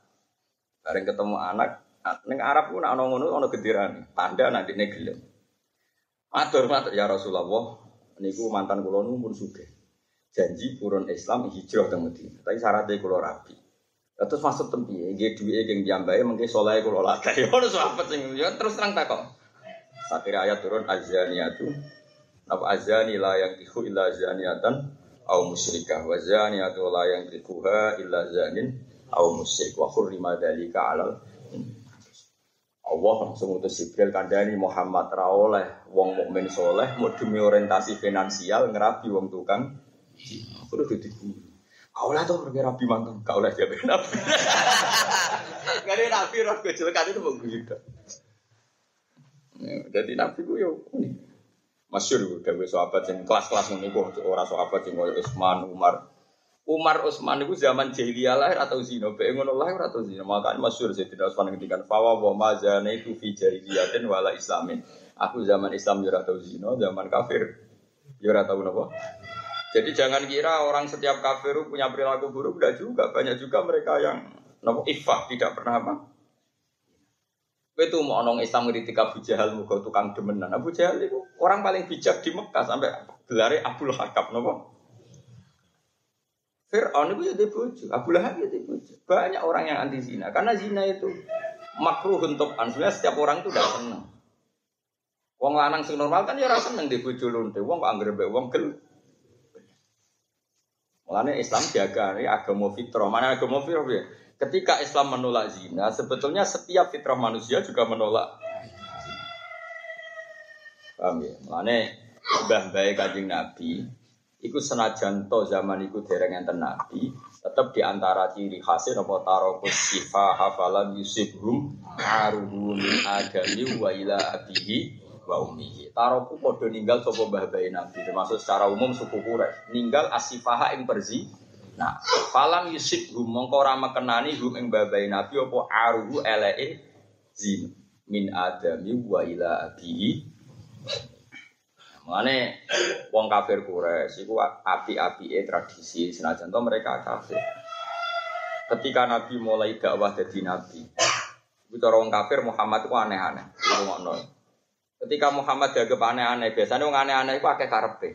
Bareng ketemu anak, neng Arab pun ana ngono ana tanda nanti nek gelem. Matur matur ya Rasulullah, niku mantan kula pun sugih. Janji purun Islam hijrah teng Madinah. Tapi syaratnya kula rapi. Terus masuk tempi, nggih duwike geng jambae mengke saleh kula latih. *laughs* Ono sahabat sing ya terus terang takok. Akhir ayat turun azaniyatu apa azani la yang iku illa zaniatan au musyrikah wa zaniatu la yang ikuha illa zanin au musyrik wa hurrima dzalika alal Allah langsung utus Jibril kandhani Muhammad ra oleh wong mukmin soleh mau demi orientasi finansial ngerapi wong tukang aku udah ditipu kau lah tuh pergi rapi mantan kau lah siapa nabi karena nabi roh kecelakaan itu mau gitu jadi nabi gue yo masyur gawe sahabat yang kelas-kelas gue orang sahabat yang gue Usman Umar Umar Utsman itu zaman jahiliyah lahir atau zina, bae ngono lahir atau zina. Makanya masyhur tidak Utsman ngendikan fawa wa mazana itu fi jahiliyatin wala islamin. Aku zaman Islam ya atau zina, zaman kafir ya tahu napa. Jadi jangan kira orang setiap kafir punya perilaku buruk, tidak juga. Banyak juga mereka yang nopo ifah tidak pernah apa. Tuh mau onong Islam ngritik Abu Jahal muga tukang demenan. Abu Jahal itu orang paling bijak di Mekah sampai gelare Abdul Hakam nopo. Fir'aun itu jadi bojo, Abu Lahab jadi bojo. Banyak orang yang anti zina karena zina itu makruh untuk Sebenarnya setiap orang itu udah seneng. Wong lanang sing normal kan ya ora seneng di bojo lonte. Wong kok anggere wong gel. Mulane Islam jaga ini agama fitrah. Mana agama fitrah ya? Ketika Islam menolak zina, sebetulnya setiap fitrah manusia juga menolak Paham ya? Mulane mbah baik kajing Nabi, Iku senajan to zaman iku dereng enten nabi, tetep di antara ciri khasnya napa tarokus sifa hafalan yusibhum aruhu min adami wa ila abihi wa ummihi. Taroku padha ninggal sapa mbah bae nabi, termasuk secara umum suku Quraisy, ninggal asifaha ing perzi. Nah, falam yusibhum mongko ora mekenani hum ing mbah bae nabi apa aruhu eleke zin min adami wa ila abihi Mengenai wong kafir Quraisy iku api e tradisi senajan to mereka kafir. Ketika Nabi mulai dakwah jadi nabi, itu cara wong kafir Muhammad itu aneh-aneh. Ketika Muhammad dianggap aneh-aneh, biasanya wong aneh-aneh itu pakai karpe.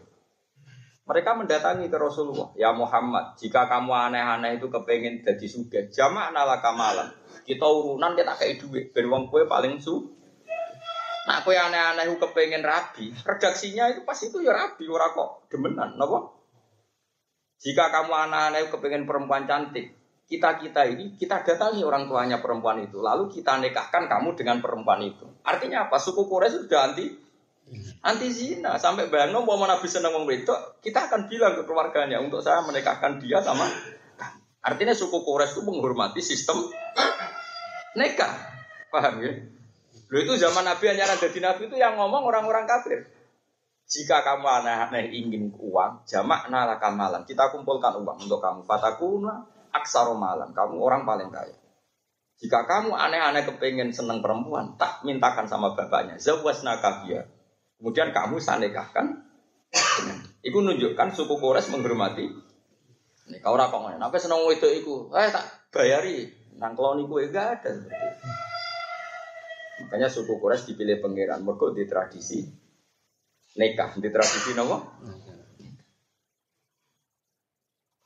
Mereka mendatangi ke Rasulullah, ya Muhammad, jika kamu aneh-aneh itu kepengen jadi suge, jamak nala kamalan. Kita urunan kita kayak duit, ben wong kue paling su Nah, yang aneh-aneh kepengen rabi, redaksinya itu pas itu ya rabi, ora kok demenan, nopo. Jika kamu aneh-aneh kepengen perempuan cantik, kita kita ini kita datangi orang tuanya perempuan itu, lalu kita nikahkan kamu dengan perempuan itu. Artinya apa? Suku Quraisy sudah anti anti zina sampai bayang mau nabi wong wedok, kita akan bilang ke keluarganya untuk saya menikahkan dia sama Artinya suku Quraisy itu menghormati sistem nikah. Paham ya? Lo itu zaman Nabi hanya ada di Nabi itu yang ngomong orang-orang kafir. Jika kamu aneh-aneh ingin uang, jamak nalakan malam. Kita kumpulkan uang untuk kamu. Fatakuna aksaro malam. Kamu orang paling kaya. Jika kamu aneh-aneh kepengen seneng perempuan, tak mintakan sama bapaknya. Zawas nakabia. Kemudian kamu sanekahkan. Iku nunjukkan suku Kores menghormati. Nih kau rakong Apa seneng itu iku? Eh tak bayari. Nang keloni kue gak ada. Makanya suku Quraisy dipilih pangeran mergo di tradisi nikah, di tradisi nopo?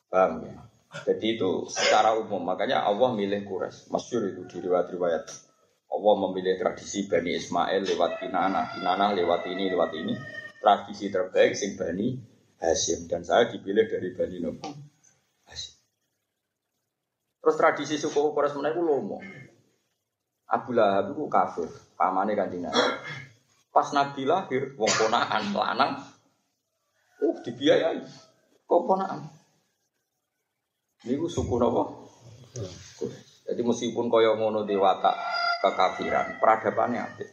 Paham ya? Jadi itu secara umum, makanya Allah milih Quraisy. Masyur itu di riwayat-riwayat. Allah memilih tradisi Bani Ismail lewat Kinana, Kinana lewat ini, lewat ini. Tradisi terbaik sing Bani Hashim. Dan saya dipilih dari Bani Hashim. Terus tradisi suku Quraisy mana itu lomo. Abu Lahab itu kafir, pamane kanjeng Nabi. Pas Nabi lahir, wong ponakan lanang, uh dibiayai, kok ponakan. Ini suku nopo. Jadi meskipun kaya ngono dewata kekafiran, peradabannya ada.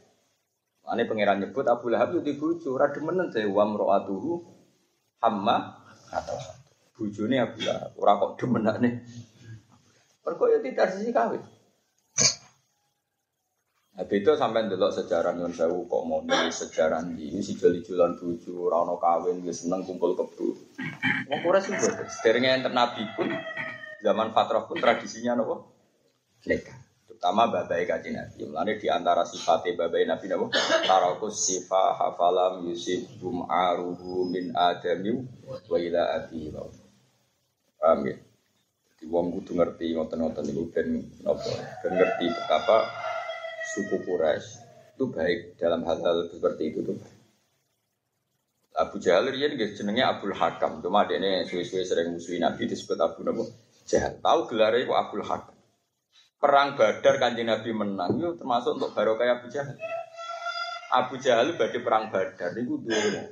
Ini pangeran nyebut Abu Lahab itu dibujuk, rada menen saya wa mro'atuhu hamma atau bujune Abu Lahab, ora kok demenane. Ya tidak sisi kawin. Nah, itu sampai delok sejarah nyon sewu kok nih sejarah ini si jeli jualan buju, rano kawin, dia seneng kumpul kebu. Mau kurang sih buat. Seterusnya yang ternabi pun zaman fatrah pun tradisinya nopo nikah. Terutama babai kaji nabi. Mulane di antara sifatnya babai nabi nopo tarakus sifa hafalam yusif bum aruhu min adami wa ila abi Paham ya? Di wong kudu ngerti ngoten-ngoten iku ben nopo ben ngerti betapa suku Quraisy itu baik dalam hal-hal seperti itu tuh. Abu Jahal dia nih jenengnya Abdul Hakam, cuma dia ini suwe-suwe sering musuhin Nabi disebut Abu Nabi Jahal. Tahu gelarnya itu Abdul Hakam. Perang Badar kanjeng Nabi menang, itu termasuk untuk barokah Abu Jahal. Abu Jahal bagi perang Badar itu dulu.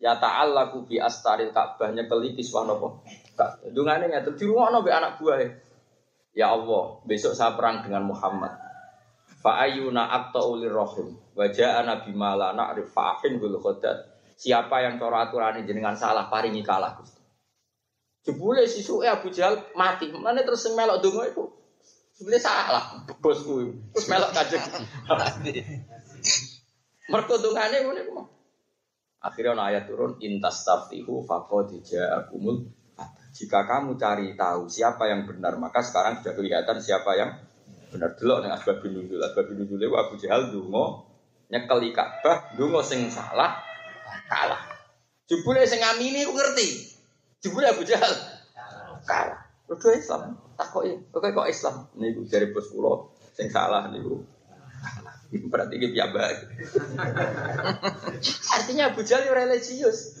Ya ta'allaku bi astaril Ka'bahnya keli kiswah nopo. Dungane ngeten di rumah nopo anak buah. Ya Allah, besok saya perang dengan Muhammad. Fa ayuna aqta'u lirrahim wa ja'a nabi mala na'rif fa'ahin bil. Siapa yang cara aturan jenengan salah paringi kalah Gusti. Jebule sisuke Abu Jahal mati. Mana terus sing melok donga iku. Jebule salah bosku. Terus melok kajek. Mergo dongane ngene iku. Akhirnya ada ayat turun intas taftihu faqad ja'akumul jika kamu cari tahu siapa yang benar, maka sekarang sudah kelihatan siapa yang Bener delok ning asbab nuzul. Asbab nuzul iku Abu Jahal donga nyekeli Ka'bah, donga sing salah kalah. Jebule sing ngamini ku ngerti. Jebule Abu Jahal kalah. Udah Islam, takoki, oke kok Islam? Niku jare bos kula sing salah niku. *laughs* Berarti ini piyambak. *laughs* Artinya Abu Jahal religius.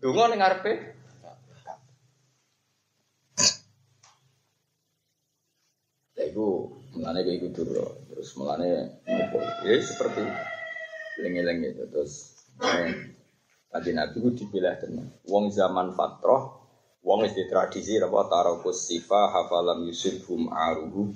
Donga ning ngarepe Ya itu mulane kayak gitu bro. Terus mulane ngopo. Ya seperti lengi-lengi itu terus eh, tadi Nabi itu dipilah tenan. Wong zaman fatroh, wong wis tradisi apa tarokus sifa hafalam yusufhum aruhu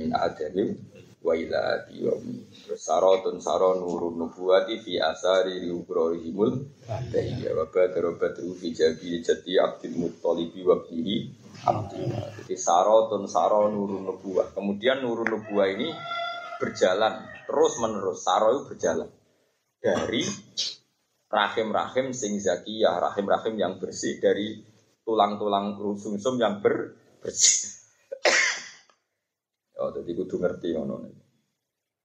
min adabim wa ila biyomi. Terus sarotun saron nurun nubuwati fi asari riubrorihimul tahiyya wa badru badru fi jabi jati abdul muttalibi wa bihi. Jadi sarotun saro nurun nubuah. Kemudian nurun nubuah ini berjalan terus menerus. Saro itu berjalan dari rahim-rahim sing zakiyah, rahim-rahim yang bersih dari tulang-tulang sumsum yang ber bersih. *coughs* oh, jadi kudu ngerti ngono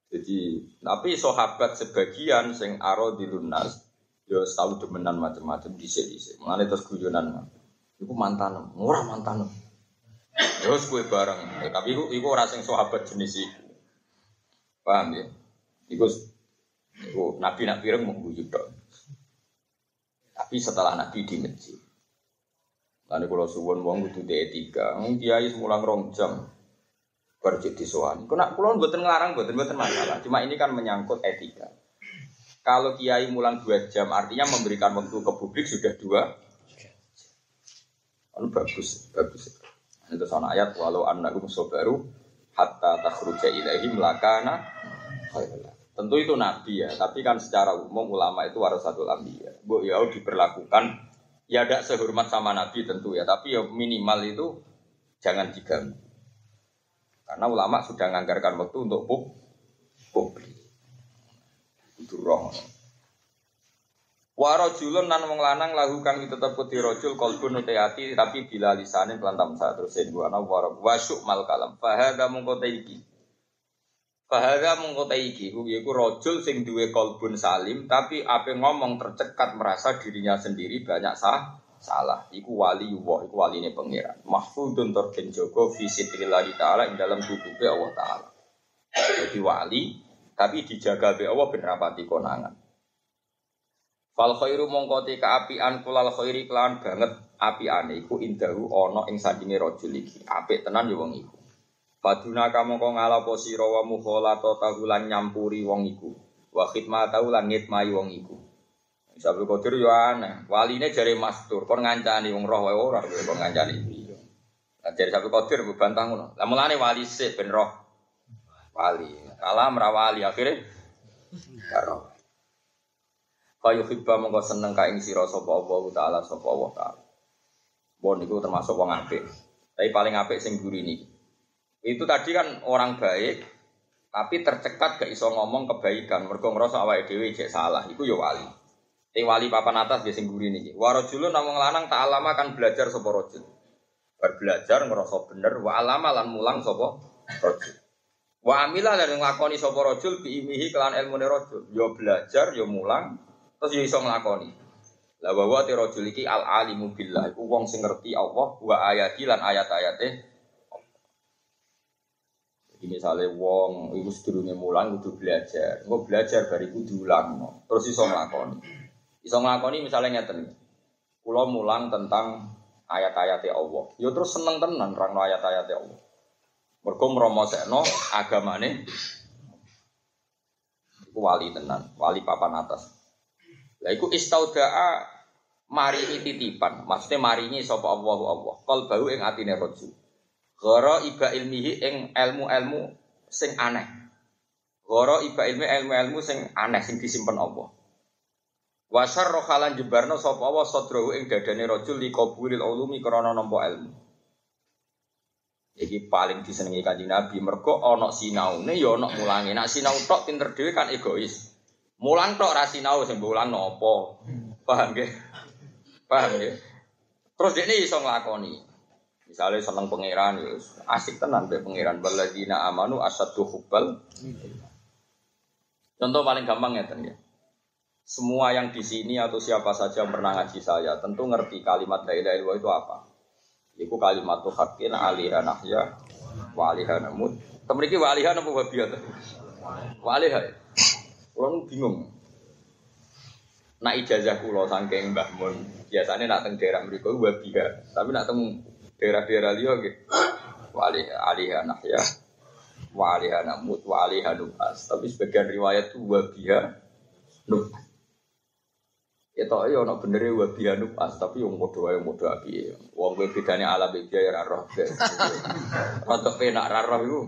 Jadi, tapi sahabat sebagian sing aro di lunas, yo tahu demenan macam-macam di sini. Mengenai terus guyonan. Iku mantan, murah mantan. Terus gue bareng, tapi iku iku ora sing sahabat jenis iku. Paham ya? Iku iku nabi nak pireng mau guyu tok. Tapi setelah nabi di masjid. Lalu kalau suwon wong kudu di etika, kiai semulang rong jam berjit di soan. Kena kulon buatan ngelarang, buatan buatan masalah. Cuma ini kan menyangkut etika. Kalau kiai mulang dua jam, artinya memberikan waktu ke publik sudah dua Lalu bagus, bagus. Itu sana ayat walau annakum sabaru hatta takhruja ilaihim lakana khairan. Tentu itu nabi ya, tapi kan secara umum ulama itu warasatul anbiya. Bu ya diperlakukan ya tidak sehormat sama nabi tentu ya, tapi ya minimal itu jangan diganggu. Karena ulama sudah menganggarkan waktu untuk publik. Itu roh. Warajulun nan wong lanang lahu kang tetep putih rajul qalbun ati tapi bila lisane pelantam saat terus sen ana warab wasyuk mal kalam. Fahada mungko iki Fahada mungko iki yaiku rajul sing duwe qalbun salim tapi ape ngomong tercekat merasa dirinya sendiri banyak sah salah. Iku wali wa iku waline pangeran. Mahfudun terken jaga fi sitrillahi taala ing dalam tutupe Allah taala. Jadi wali tapi dijaga be Allah ben rapati konangan Fal khairu mongko te kaapian kulal khairi kelan banget apiane iku indahu ana ing sandinge rajul iki. Apik tenan ya wong iku. Faduna kamu kok ngalapo sira wa mukhalata tahulan nyampuri wong iku. Wa khidmatahu lan ngitmai wong iku. Sabtu Qadir yo aneh. Waline jare mastur kon ngancani wong roh wae ora kon ngancani. Lah jare Sabtu Qadir bantah ngono. Lah mulane wali sik ben roh. Wali. Kalam ra wali akhire karo. Kayu hibba mongko seneng ka ing sira sapa Allah taala sapa Allah taala. Bon niku termasuk wong apik. Tapi paling apik sing ini. Itu tadi kan orang baik tapi tercekat gak iso ngomong kebaikan mergo ngrasa awake dhewe cek salah iku ya wali. Sing wali papan atas ya sing gurine iki. Wa rajulun namung lanang tak alama kan belajar sapa rajul. Bar belajar ngrasa bener wa alama lan mulang sapa rajul. Wa amila lan nglakoni sapa rajul bi imihi kelan ilmune rajul. Ya belajar ya mulang Terus ya iso nglakoni. Lah wa te rajul iki al alimu billah iku wong sing ngerti Allah wa ayati lan ayat-ayate. Jadi misalnya wong iku sedurunge mulang kudu belajar. Engko belajar bariku diulang. Terus iso nglakoni. Iso nglakoni misalnya ngeten. Kula mulang tentang ayat-ayate Allah. Ya terus seneng tenan rangno ayat-ayate Allah. Mergo mromosekno agamane iku wali tenan, wali papan atas. Lah iku istaudaa mari titipan, maksudnya maringi sapa Allahu Allah. Kal bau ing atine rajul. Goro iba ilmihi ing ilmu-ilmu sing aneh. Goro iba ilmi ilmu-ilmu sing aneh sing disimpen Allah. Wasar rohalan jebarno sapa Allah sadrahu ing dadane rajul li qabulil ulumi krana nampa ilmu. Iki paling disenengi kanjeng Nabi mergo ana sinaune ya ana mulange. Nek sinau tok pinter dhewe kan egois. Mulang tok ra sinau sing mulang nopo. Paham nggih? Paham nggih? Terus dekne iso nglakoni. Misalnya seneng pangeran ya asik tenan be pangeran baladina amanu asadu hubbal. Contoh paling gampang ya ya. Semua yang di sini atau siapa saja yang pernah ngaji saya tentu ngerti kalimat la ilaha illallah itu apa. Iku kalimat tuh hakin alihan ahya wa alihan namut. Temeriki wa alihan apa wabiyat? Wa alihan. Kurang bingung. Nak ijazah kulo sangking Mbah Mun. Biasanya nak teng daerah mereka wabiyat. Tapi nak teng daerah-daerah liya gitu. Wa alihan ahya wa alihan namut wa alihan nubas. Tapi sebagian riwayat itu wabiyat nubas. Ya tok ya ono bener wa bianu pas tapi yang padha wae padha api. Wong kowe bedane ala beda ya ora roh. Rodok *laughs* penak ora roh iku.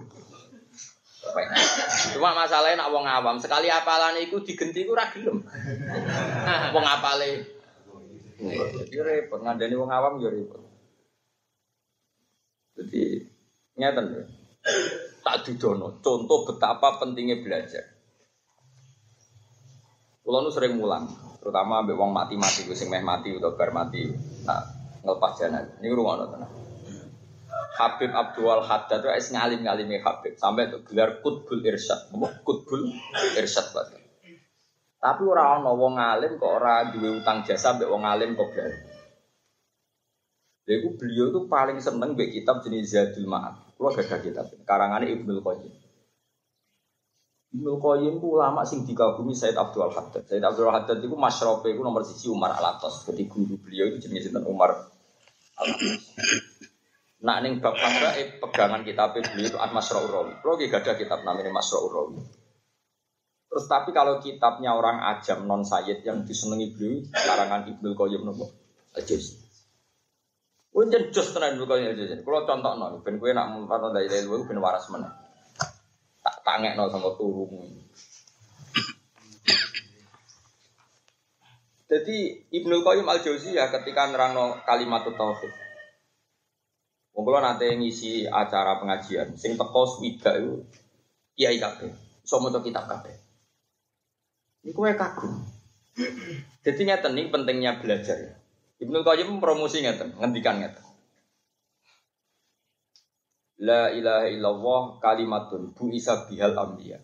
Cuma masalahnya nak wong awam sekali apalan iku digenti iku ora gelem. *laughs* Wong apale. Jadi repot ngandani wong awam ya repot. Jadi ngeten ya. Tak dudono contoh betapa pentingnya belajar. Kulo nu sering mulang, terutama ambek wong mati-mati sing meh mati atau bar mati. Nah, ngelepas jalan. Ini rumah tenan. Habib Abdul Haddad itu ngalim-ngalimi Habib sampai tuh gelar Kutbul Irsyad. Apa Kutbul Irsyad berarti. Tapi orang ono wong kok ora duwe utang jasa mbek wong alim kok berarti. Jadi beliau itu paling seneng mbek kitab jenis Zadul Ma'ad. Kulo gak kitab karangannya Ibnu Qayyim. Ibnu Qayyim itu ulama sing dikagumi Said Abdul Haddad. Said Abdul Haddad itu masyrofe itu nomor sisi Umar Alatos. Jadi guru beliau itu jenis Umar Alatos. Nah, ning bab eh, pegangan kitab beliau itu At Masra Urawi. Kalau gak ada kitab namanya Masra Urawi. Terus tapi kalau kitabnya orang ajam non sayyid yang disenangi beliau karangan Ibnu Qayyim nopo? Ajus. Unjen jos tenan Ibnu Qayyim ajus. Kalau contoh non, ben kue nak mumpat dari dari ben waras mana? Tak tangek no sama turun. Jadi Ibnu Qayyim al Jauziyah ketika nerangno kalimat tauhid. Wong kula nate ngisi acara pengajian, sing teko swidak iku kiai kabeh. Iso maca kitab kabeh. Iku wae kagum. Jadi ngeten nih pentingnya belajar. Ibnu Qayyim promosi ngeten, ngendikan ngeten. La ilaha illallah kalimatun bu isa bihal ambiya.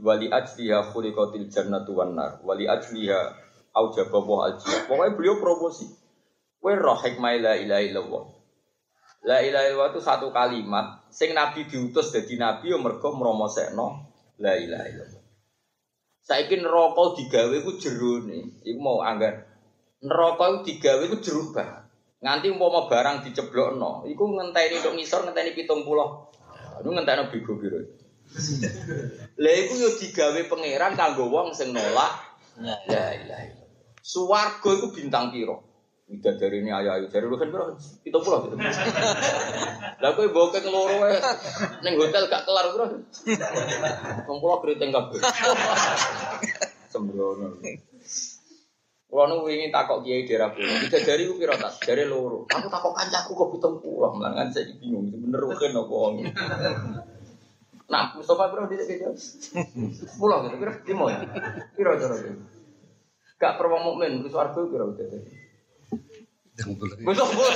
Wali ajliha khuliqatil jannatu wan nar. Wali ajliha aujaba wa. Pokoknya beliau promosi. Kowe roh hikmah la ilaha illallah. La ilaha illallah itu satu kalimat sing nabi diutus dadi nabi yo mergo mromosekno la ilaha illallah. Saiki neraka digawe ku jerone, iku mau anggar. Neraka digawe ku jeruk banget. Nganti umpama barang diceblokno, iku ngenteni tok ngisor ngenteni 70. Iku ngenteni bigo biru. Lah iku yo digawe pangeran kanggo wong sing nolak la ilaha illallah. Suwarga iku bintang piro? Tidak dari ini ayah ayah dari kan berapa? Kita pulang gitu. Lah kowe bokek loro wae ning hotel gak kelar bro. Wong kula keriting kabeh. Sembrono. Kulo nu wingi takok kiai daerah pulau. Tidak dari ku piro tas? Dari loro. Aku takok kancaku kok pitung pulau. Malah kan saya bingung. Bener kan apa wong. Nah, Mustafa bro di sini Pulau gitu. Kira limo ya. Piro cara gitu. Gak perlu mukmin, wis warga piro gitu. Mustafa.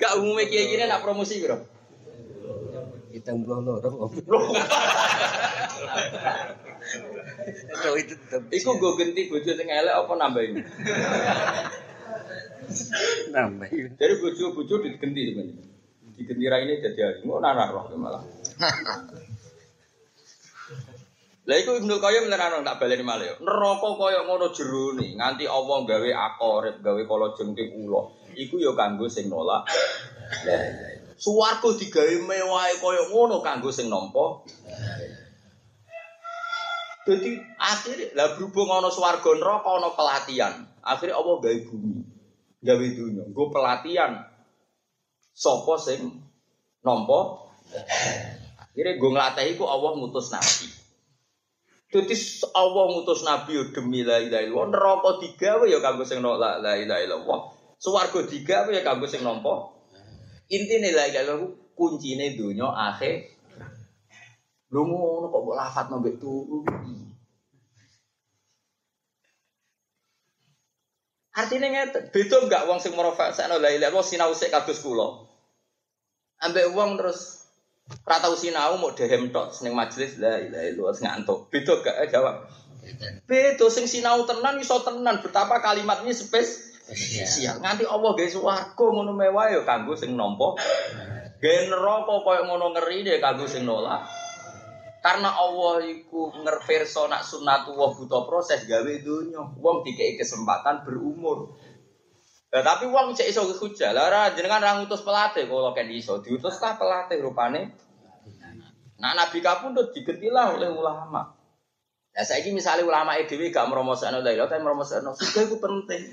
Gak umumnya kiai gini nak promosi bro. Kita belum lorong. *laughs* Kalau itu tetap. Iku gue ganti bojo sing elek apa nambahin? nambahin. Dari bojo-bojo diganti sebenarnya. Diganti ra ini jadi hari. Mau nana roh malah. *laughs* Lah iku Ibnu Qayyim nerano tak baleni malih. Neraka kaya ngono jerone, nganti Allah gawe akorip, gawe kala jengking ula. Iku ya kanggo sing nolak. Lah digawe mewahe kaya ngono kanggo sing nampa. Jadi akhirnya lah berhubung ana swarga neraka ana pelatihan. Akhirnya Allah gawe bumi. Gawe dunya, nggo pelatihan. Sopo sing nampa? Akhirnya gue ngelatih iku Allah ngutus nabi. Jadi Allah ngutus nabi yo demi la ilaha illallah. Neraka digawe ya kanggo sing nolak la ilaha illallah. Swarga digawe ya kanggo sing nampa. Intine la ilaha illallah kuncine dunya akhir. Lu ngono kok mbok lafat mbek turu. Artinya ngeten, beda enggak wong sing merofak sakno la ilaha illallah sinau sik kados kula. Ambek wong terus ora tau sinau mau dehem tok ning majelis la ilaha illallah ngantuk. Beda gak Eh, jawab. Beda sing sinau tenan iso tenan betapa kalimatnya spesial. Nganti Allah gawe swarga ngono mewah ya kanggo sing nampa. Gawe neraka koyo ngono ngeri deh kanggo sing nolak. Karena Allah iku ngerverso nak sunnatullah buta proses gawe dunya. Wong dikei kesempatan berumur. Nah, tapi wong cek iso hujah. Lah ora jenengan ra ngutus pelatih kalau kan iso diutus ta pelatih rupane. Nah Nabi kapundhut digetilah oleh ulama. Ya saiki misalnya ulama dhewe gak meromosakno ilaha tapi meromosakno sugih iku penting.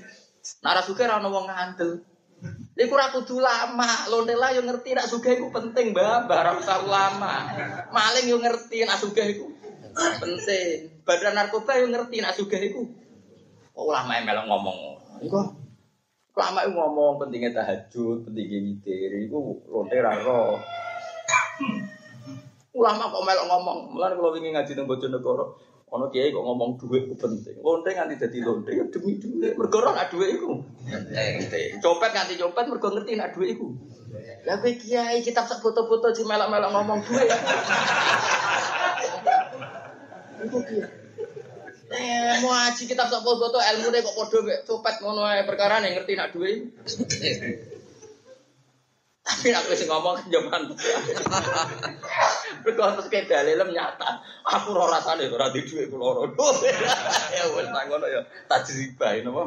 Nah ra sugih ra ono wong ngandel. Iku ora kudu lama, lontela yo ngerti nak sugih iku penting, Mbak, barang usah ulama. Maling yo ngerti nak sugih iku penting. Badan narkoba yo ngerti nak sugih iku. Kok ulama melok ngomong. Iku ulama iku ngomong pentingnya tahajud, pentingnya witir, iku lonte ra roh. Ulama kok melok ngomong, mulane kalau ingin ngaji nang Bojonegoro, ono kiai kok ngomong duit itu penting. Lonte nganti dadi lonte ya demi duit. Mergo ora nak duit. Penting. Copet nganti copet mergo ngerti nak duit iku. Lah kiai kitab sak foto-foto di melok-melok ngomong duit. Iku kiai. Eh, mau ngaji kitab sak foto-foto ilmu kok padha mek copet ngono perkara nih ngerti nak duit. Tapi aku sing ngomong jaman. Mergo terus kayak dalilem nyata. Aku ora rasane ora di dhuwit kula ora. Ya wis tak ngono ya tajribah napa.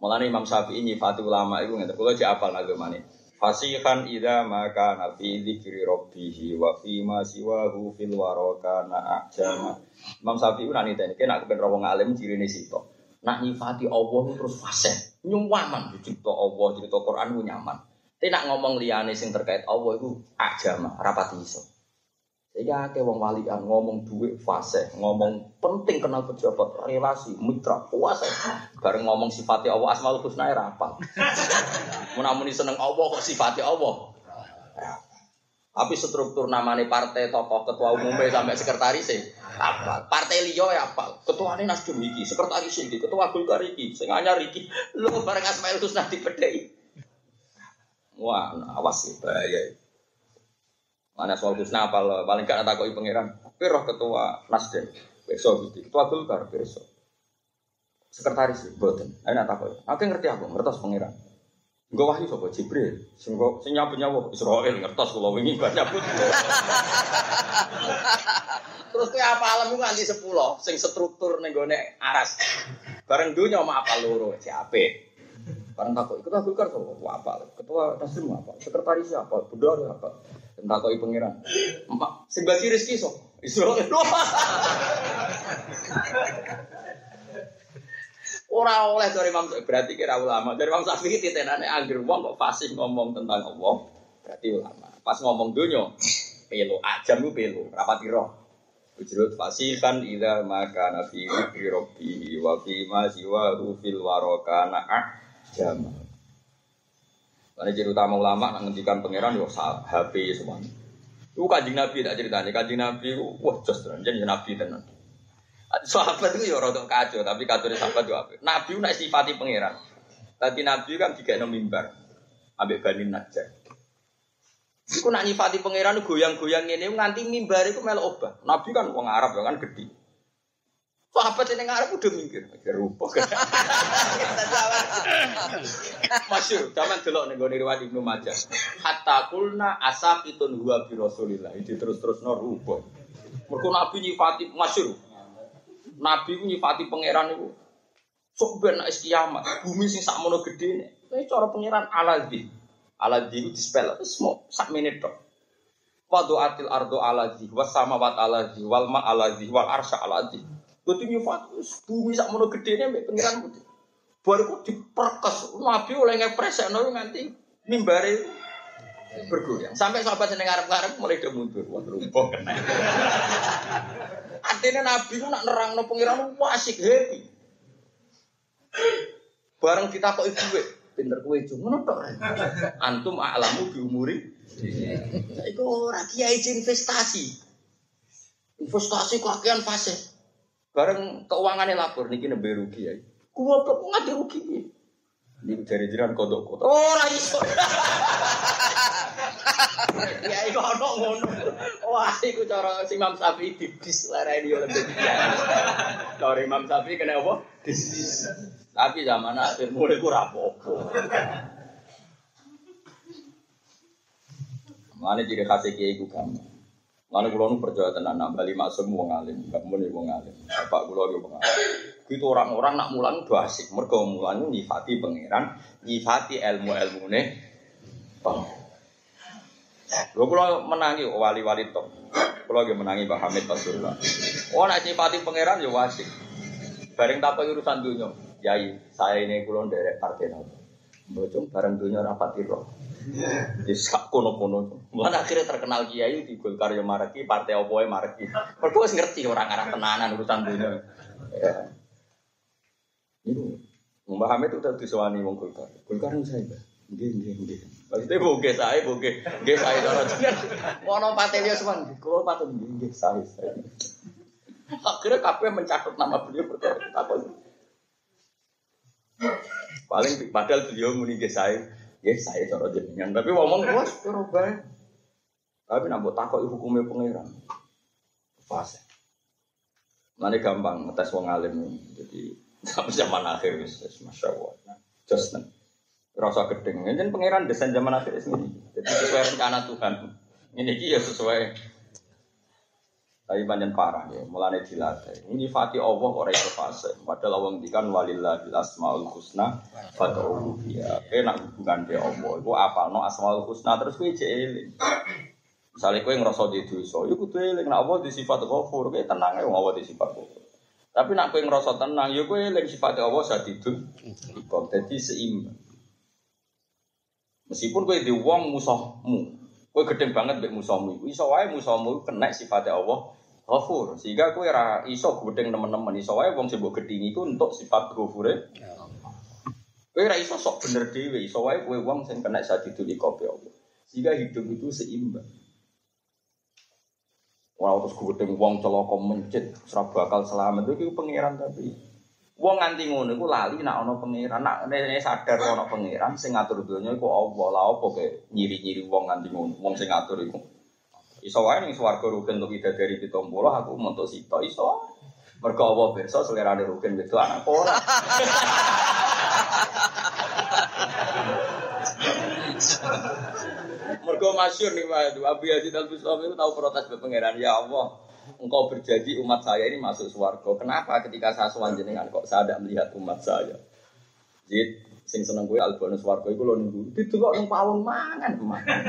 Mulane Imam Syafi'i nyifati ulama iku ngene. Kula jek apal agamane. Fasihan idza maka nabi dzikri rabbih wa fi ma siwahu fil waraka na ajama. Imam Syafi'i nani tene kena kepen wong alim cirine sitok. Nak nyifati Allah terus fasih, nyuwaman dicipta Allah, cerita Quran itu nyaman. Tapi nak ngomong liane sing terkait Allah itu ajama, rapati iso. Sehingga ke wong walian ngomong duit fase, ngomong penting kenal pejabat, relasi, mitra, puasa. Bareng ngomong sifatnya Allah, asmaul husna ya rapal. *laughs* Munamuni seneng Allah kok sifatnya Allah. Tapi struktur namanya partai tokoh ketua umumnya sampai sekretaris sih apal. Partai liya ya apal. Ketuane Nasdem iki, sekretaris iki, ketua Golkar iki, sing anyar iki. Lho bareng Asmaul Husna dipedheki. Wah, awas sih bahaya. Mana soal Husna apal paling gak takoki pangeran. Tapi roh ketua Nasdem besok gitu. Ketua Golkar besok. Sekretaris boten. Ayo nak takoki. Aku ngerti aku, ngertos pangeran. Enggak wahyu sapa Jibril. Sing kok sing nyapu Israil ngertos kula wingi banyak pun. *laughs* Terus kowe apa alam iku nganti 10 sing struktur ning gone aras. Bareng dunya mau apa loro CAP. Bareng takok ikut aku sapa? Wah apa? Ketua Nasdem apa? Sekretaris siapa? Bendara apa? Takoki pangeran. Mak sing bagi rezeki sapa? Israil. *laughs* Ora oleh dari Syafi'i berarti kira ulama. Dari Imam Syafi'i titenane anggere wong kok fasih ngomong tentang Allah, berarti ulama. Pas ngomong dunya, pelo ajam ku pelo, rapati roh. Ujrut fasihan idza maka nafi fi rabbi wa fi siwa warakana ajam. Karena jadi utama ulama nak ngendikan pangeran yo HP semuanya. Itu kanjeng Nabi tak ceritanya, kanjeng Nabi wah jos jadi Nabi tenan. Sahabat itu ya rada kacau, tapi kacau sahabat itu? Nabi nak sifati pangeran. Tadi Nabi kan tiga enam mimbar, ambek Bani Najjar. Iku nak nyifati pangeran goyang-goyang ini nganti mimbar itu melok obah. Nabi kan wong Arab kan gede. Sahabat yang Arab udah mikir, mikir rupa. *laughs* Masyur, zaman delok nih gue riwayat Ibnu Majah. Hatta kulna asakitun huwa bi Rasulillah. Itu terus-terus no rupa. Mergo Nabi nyifati masyur. Nabi ku nyifati pangeran itu sok ben nek kiamat, bumi sing sakmono gedene. Ini cara pangeran aladzi. Aladzi itu dispel semua sak menit tok. Wadu atil ardo aladzi, was samawat aladzi, wal ma aladzi, wal arsya aladzi. Kudu nyifat bumi sakmono gedene mek pangeran putih. Baru kok diperkes, Nabi oleh ngepresekno nganti mimbare bergoyang. Sampai sahabat seneng ngarep-ngarep mulai dia mundur. Wah, rumpok kena. Artinya Nabi ku nak nerangno pangeran ku asik happy. Bareng kita kok duit, pinter kowe itu ngono. Antum a'lamu bi umuri. Iku ora kiai investasi. Investasi kakean fase. Bareng keuangannya lapor niki nembe rugi ya. Goblok kok ngadi rugi piye? Niku dari jiran kodok kodok. Oh, ora iso. Ya iku ono ngono. Wah, iku cara si Imam Syafi'i didis lereni oleh dadi. Cara Imam Syafi'i kena apa? Didis. Tapi zaman akhir mulai ku rapopo. Mana jadi kasih kiai ku kamu. Mana kulo nu percaya tenan nambah lima semua ngalim, nggak muni wong ngalim. Bapak kulo yo wong. Itu orang-orang nak mulang itu asik. Mergo mulang nyifati pangeran, nyifati ilmu-ilmu nih. Lho kula menangi wali-wali top. Kula nggih menangi Pak Hamid Rasulullah. Oh nak nyifati pangeran yo asik. Bareng tak urusan dunia. Yai, saya ini kula nderek partai nopo. Bocong bareng dunia rapati roh. Di sak kono-kono. Mana akhirnya terkenal kiai di Golkar yo mareki, partai opo e mareki. Mergo wis ngerti orang arah tenanan urusan dunia. Ya. Itu Mbah itu disewani wong Golkar. Golkar ini saya. Nggih, nggih, nggih. Maksudnya boge saya, boge, nggih saya cara jenengan. Mono patelio seman, kulo paten nggih, nggih saya. Akhirnya kabeh mencatat nama beliau berkata apa Paling padahal beliau muni saya, nggih saya cara jenengan. Tapi ngomong cara bae. Tapi nak mbok takoki hukume pangeran. Fase. Mana gampang ngetes wong alim Jadi sampai zaman akhir wis masya Allah. Just nen. Rasa gedeng. Ini pangeran desain zaman akhir ini. Jadi sesuai rencana Tuhan. Ini dia sesuai. Tapi banyak parah ya, mulane dilatih. Ini fati Allah ora iso fase. Padahal Allah ngendikan walillahil asmaul husna fad'uhu biha. Enak hubungan dia Allah. Iku apalno asmaul husna terus kowe jek eling. Misalnya kowe ngerasa di dosa, ya kudu eling nek Allah di sifat ghafur, kowe tenang wong Allah di sifat. Tapi nak kowe ngerasa tenang, ya kowe eling sifat Allah sadidul ikom. Dadi seimbang. Meskipun kowe di wong musuhmu, kowe gedeng banget mbek musuhmu iku, iso wae musuhmu kena sifat Allah ghafur. Sehingga kowe ora iso gedeng teman-teman, iso wae wong sing mbok gedhingi iku untuk sifat ghafure. Kowe ora iso sok bener dhewe, iso wae kowe wong sing kena sadidul ikom ya Allah. Sehingga hidup itu seimbang. Ora terus gedeng wong celaka mencit, ora bakal selamat itu pangeran tapi Wong nganti ngono iku lali nak ana pangeran, nak nek sadar ana pangeran sing ngatur donya iku Allah. Lah opo ke nyiri-nyiri wong nganti ngono, wong sing ngatur iku. Iso wae ning swarga rugen untuk ida dari 70 aku mentuk sito iso. Mergo Allah pirsa selerane rugen itu anak ora. Mergo masyhur nih Pak Abu Yazid Al Bustami itu tahu protes ke pangeran ya Allah. Engkau berjanji umat saya ini masuk swarga. Kenapa ketika saya sowan jenengan kok saya tidak melihat umat saya? Jadi sing seneng gue albonus swarga iku lho nunggu. Didelok nang pawon mangan mangan.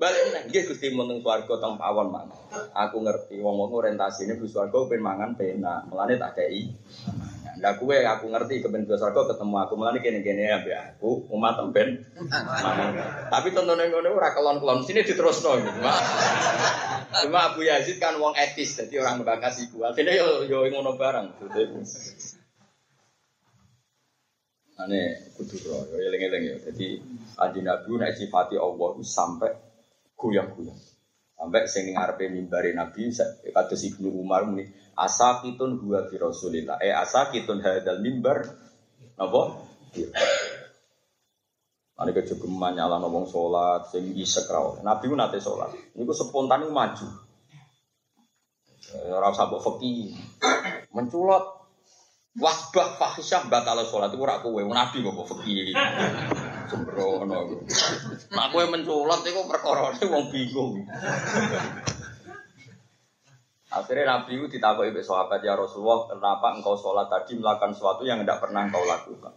Balik nang nggih Gusti mun nang swarga teng pawon mangan. Aku ngerti wong-wong orientasine bu swarga ben mangan penak. Mulane tak kei. Lah kue aku ngerti kepen dua swarga ketemu aku mulane kene-kene ya mbek aku umat mangan. Tapi tontone ngono ora kelon-kelon sini diterusno gitu. Cuma Abu Yazid kan wong etis, jadi orang bekas iku. Akhirnya yo yo ngono barang. Ane kudu ro, yo eling-eling yo. Jadi anjing Nabi nek sifati Allah sampai goyang-goyang. Sampai sing ning ngarepe mimbare Nabi kados Ibnu Umar muni asakitun huwa fi Rasulillah. Eh asakitun hadal mimbar napa? Ane kejogeman nyala wong sholat, sing isek ra. Nabi ku sholat. Niku spontan maju. Ora usah mbok feki. Menculot wasbah fahisyah batal sholat iku ora kowe. Nabi kok feki. Sembrono iku. Nek kowe menculot iku perkarane wong bingung. Akhirnya Nabi itu ditakuti oleh sahabat ya Rasulullah, kenapa engkau sholat tadi melakukan sesuatu yang tidak pernah engkau lakukan?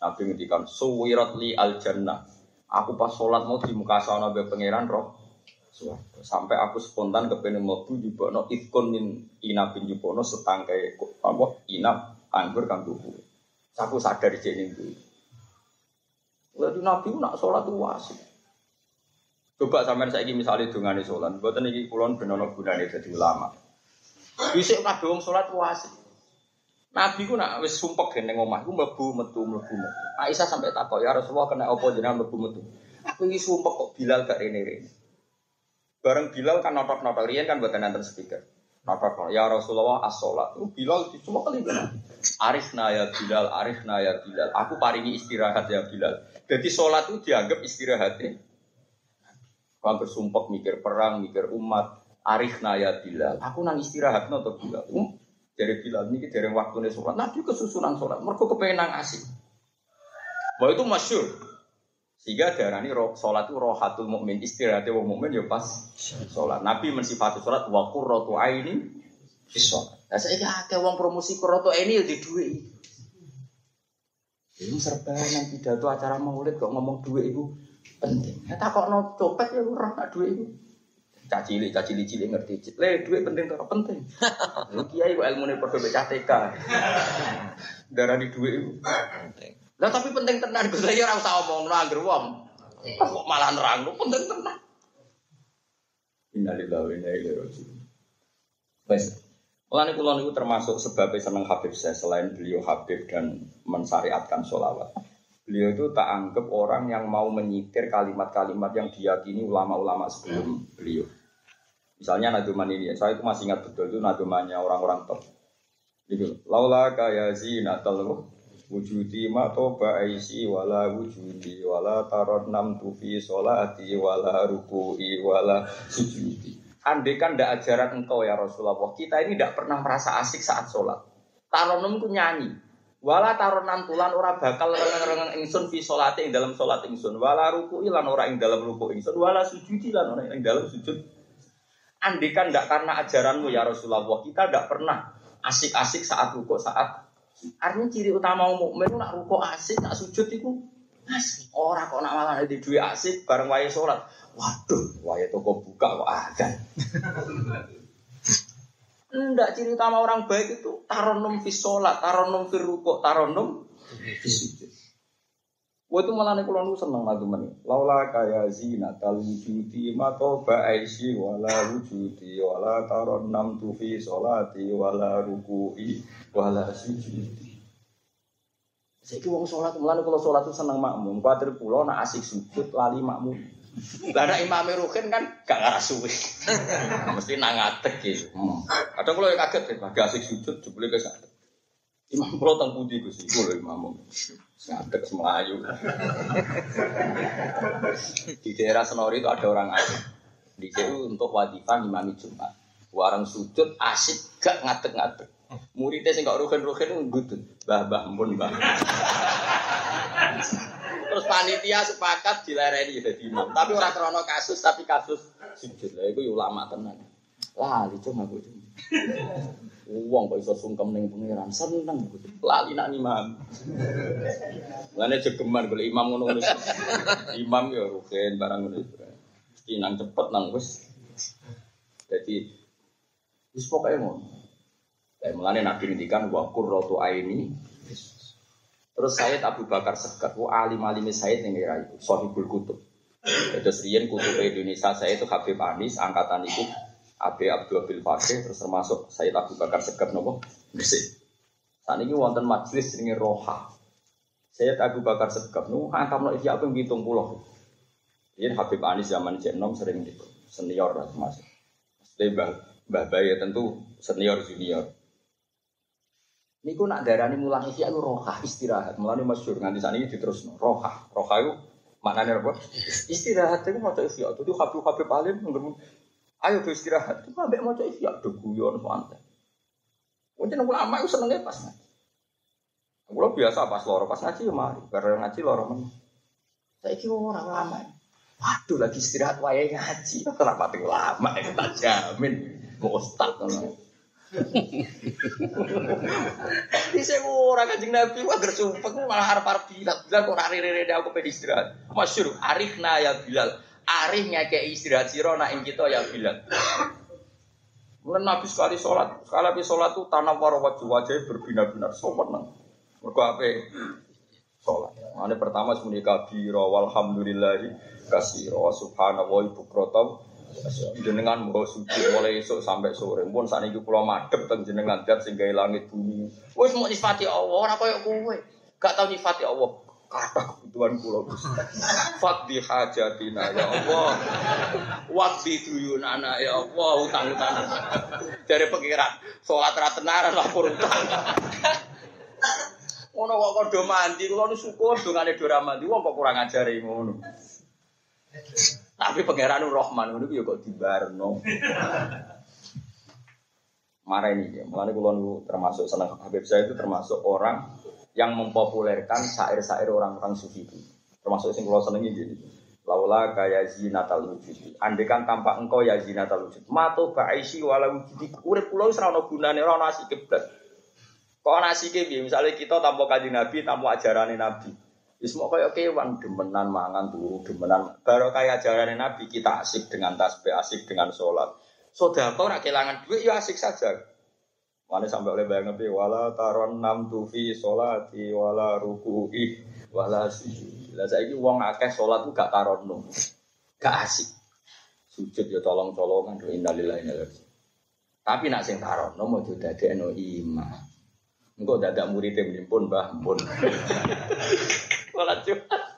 Nabi ngendikan suwirat li al jannah. Aku pas sholat mau di muka sana be pangeran roh. Sampai aku spontan kepengen mlebu jubono ikon min inabin jubono setangkai apa inap anggur kang tubuh. Aku sadar jadi itu. Lalu Nabi nak sholat itu wasik. Coba sampean saiki misalnya dungane sholat, buatan iki kulon benono gunane jadi ulama. Bisa kabeh wong sholat wasik. Nabi ku nak wis sumpek ning omah ku mlebu metu mlebu metu. Aisyah sampai takok ya Rasulullah kena apa jenengan mlebu metu. Aku iki sumpek kok Bilal gak rene-rene. Bareng Bilal kan notok-notok riyen kan buatan nonton speaker. Apa ya Rasulullah as-sholat. Itu Bilal cuma kali kan. Arifna ya Bilal, arifna ya Bilal. Aku paringi istirahat ya Bilal. Jadi sholat itu dianggap istirahatnya. Kau bersumpah mikir perang, mikir umat. Arifna ya Bilal. Aku nang istirahat no Bilal. Um, dari Bilal ini dari waktu nih sholat. Nabi kesusunan sholat. Mereka kepengen nang asik. Bahwa itu masyur. Sehingga darani roh, sholat itu rohatul mukmin istirahatnya wong mukmin ya pas sholat. Nabi mensifati sholat wa qurratu aini bis sholat. Saya akeh wong promosi qurratu aini ya di duit. Ini serba yang pidato acara maulid kok ngomong duit itu penting. Ya takokno copet ya ora nak duit itu. Cacili, cacili cili ngerti. Le duit penting tau penting. Lu kiai kok ilmune padha mek TK. Darani duit itu. Penting. Lah tapi penting tenan Gus ya ora usah omongno angger wong. Kok malah nerangno penting tenan. Innalillahi wa inna ilaihi raji'un. Wes. Mulane kula niku termasuk sebabnya seneng Habib saya selain beliau Habib dan mensyariatkan sholawat. Beliau itu tak anggap orang yang mau menyitir kalimat-kalimat yang diyakini ulama-ulama sebelum beliau. Misalnya naduman ini, saya itu masih ingat betul itu nadumannya orang-orang top. Itu, laula kaya wujudi ma toba aisi wala wujudi wala tarot nam tufi solati wala ruku'i wala sujudi. Andai kan tidak ajaran engkau ya Rasulullah, kita ini tidak pernah merasa asik saat sholat. Taronom ku nyanyi. Wala taronan tulan ora bakal rengeng-rengeng ingsun fi sholati ing dalam sholat ingsun. Wala ruku'i lan ora ing dalam ruku ingsun. Wala sujudi lan ora ing dalam sujud. Andai kan tidak karena ajaranmu ya Rasulullah, kita tidak pernah asik-asik saat ruku saat Artinya ciri utama mukmin nak ruko asik, nak sujud itu asik. Orang kok nak malah di duit asik bareng wae sholat. Waduh, wae toko buka kok ada. Enggak ciri utama orang baik itu taronum fi sholat, taronum fi ruko, taronum fi sujud. Wah itu malah nih kulon seneng lagu mana? Laula kaya zina tal wujudi mato ba'aisi wala wujudi wala taron nam tufi solati wala ruku'i wala sujudi. Saya wong sholat, mulane kalau sholat itu seneng makmum. Kuatir pulau nak asik sujud lali makmum. Lah nek imam kan gak ngarah suwe. *laughs* Mesti nang ngadeg gitu. Hmm. Kadang kalau kaget ya, gak asik sujud jebule ke sana. Imam pulau teng pundi Gus iku lho imam. Ngadeg semelayu. Di daerah Senori itu ada orang asing. Di situ untuk wadifah imami Jumat. Warang sujud asik gak ngadeg-ngadeg. Muridnya sing gak rugen-rugen ngudut. Mbah, mbah, ampun, mbah. Terus panitia sepakat dilereni jadi imam. Tapi orang krono kasus, tapi kasus sujud. Lah itu ulama tenan. Lali cuma aku cuma. Uang kok iso sungkem ning pangeran seneng. Lali nak imam. Lane jegeman golek imam ngono ngono. Imam ya rugen barang ngono. Mesti nang cepet nang wis. Jadi wis pokoke ngono. Dan mulane Nabi ngendikan wa qurratu aini. Terus Sayyid Abu Bakar Sekat, wa alim alim Sayyid yang era itu, Sohibul Kutub. Terus Rian Kutub Indonesia saya itu Habib Anis, angkatan itu Abi Abdul Abil Fakih, terus termasuk Sayyid Abu Bakar Sekat nopo Gresik. Saat ini wonten majelis ini roha. Sayyid Abu Bakar Sekat, nu angkat no iya apa yang hitung pulau. Rian Habib Anis zaman Jenom sering gitu, senior lah termasuk. Maksudnya Mbah, Mbah Bayi tentu senior junior. Niku nak darani mulang isya itu roha istirahat. Mulane masyhur nganti saat ini diterus roha. Roha itu maknanya apa? Istirahat itu mau. Itu habib habib alim ayo tuh istirahat. Itu ambek mau isya. Tuh guyon santai. Mungkin ulama itu senengnya pas ngaji. Kalau biasa pas loro pas ngaji ya mari. Karena ngaji loro mana? Saya kira orang lama. Waduh lagi istirahat wayahe ngaji. Kenapa tuh lama? Itu tak jamin. Mau ustad Di saya orang kanjeng Nabi wah gersumpek malah harap harap bilang bilang kok hari hari aku pengen istirahat. Masyur arifna ya Bilal. Arifnya kayak istirahat siro nak ing kita ya Bilal. Mulai Nabi sekali sholat, sekali habis sholat tuh tanah waro wajah wajahnya berbinar-binar sopan nang. Mereka apa? Sholat. Mana pertama semuanya kabiro walhamdulillahi kasiro subhanallah ibu krotom jenengan mau suci mulai esok sampai sore pun saat ini pulau madep teng jenengan dat sehingga langit bumi wes mau nyifati Allah ora koyo kowe gak tau nyifati Allah kata kebutuhan kula Gus. Fadhi hajatina ya Allah. Wadhi duyunana ya Allah utang-utang. Dari pengiran salat ra tenaran lapor utang. Ngono kok kodo mandi kula nu syukur dongane dora mandi wong kok kurang ajari ngono. Tapi pangeran Rahman ngono ya kok dibarno. Marah ini ya, makanya kalau termasuk senang Habib saya itu termasuk orang yang mempopulerkan syair-syair orang-orang sufi itu. Termasuk yang kalau senengi gini. Laula kaya zinatal wujud. Andai kan tampak engkau ya zinatal wujud. Mato ba'isi wala wujudi. Urip pulau serana gunane ora nasi keblas. Kok nasi kebi? Misalnya kita tanpa kaji nabi, tanpa ajaran nabi. Wis mau kaya kewan demenan mangan turu demenan. Baru kaya ajaran nabi kita asik dengan tasbih, asik dengan sholat. Saudara kau nak kehilangan duit ya asik saja. Mana sampai oleh bayang nabi wala taron nam tufi sholati wala ruku'i wala sujud. Lah saiki wong akeh sholat ku taron no. Gak asik. Sujud ya tolong-tolongan do innalillahi inna Tapi nak sing taron no mau dadekno imam. Engko dadak muridé pun Mbah, pun. Sholat *laughs* Jumat.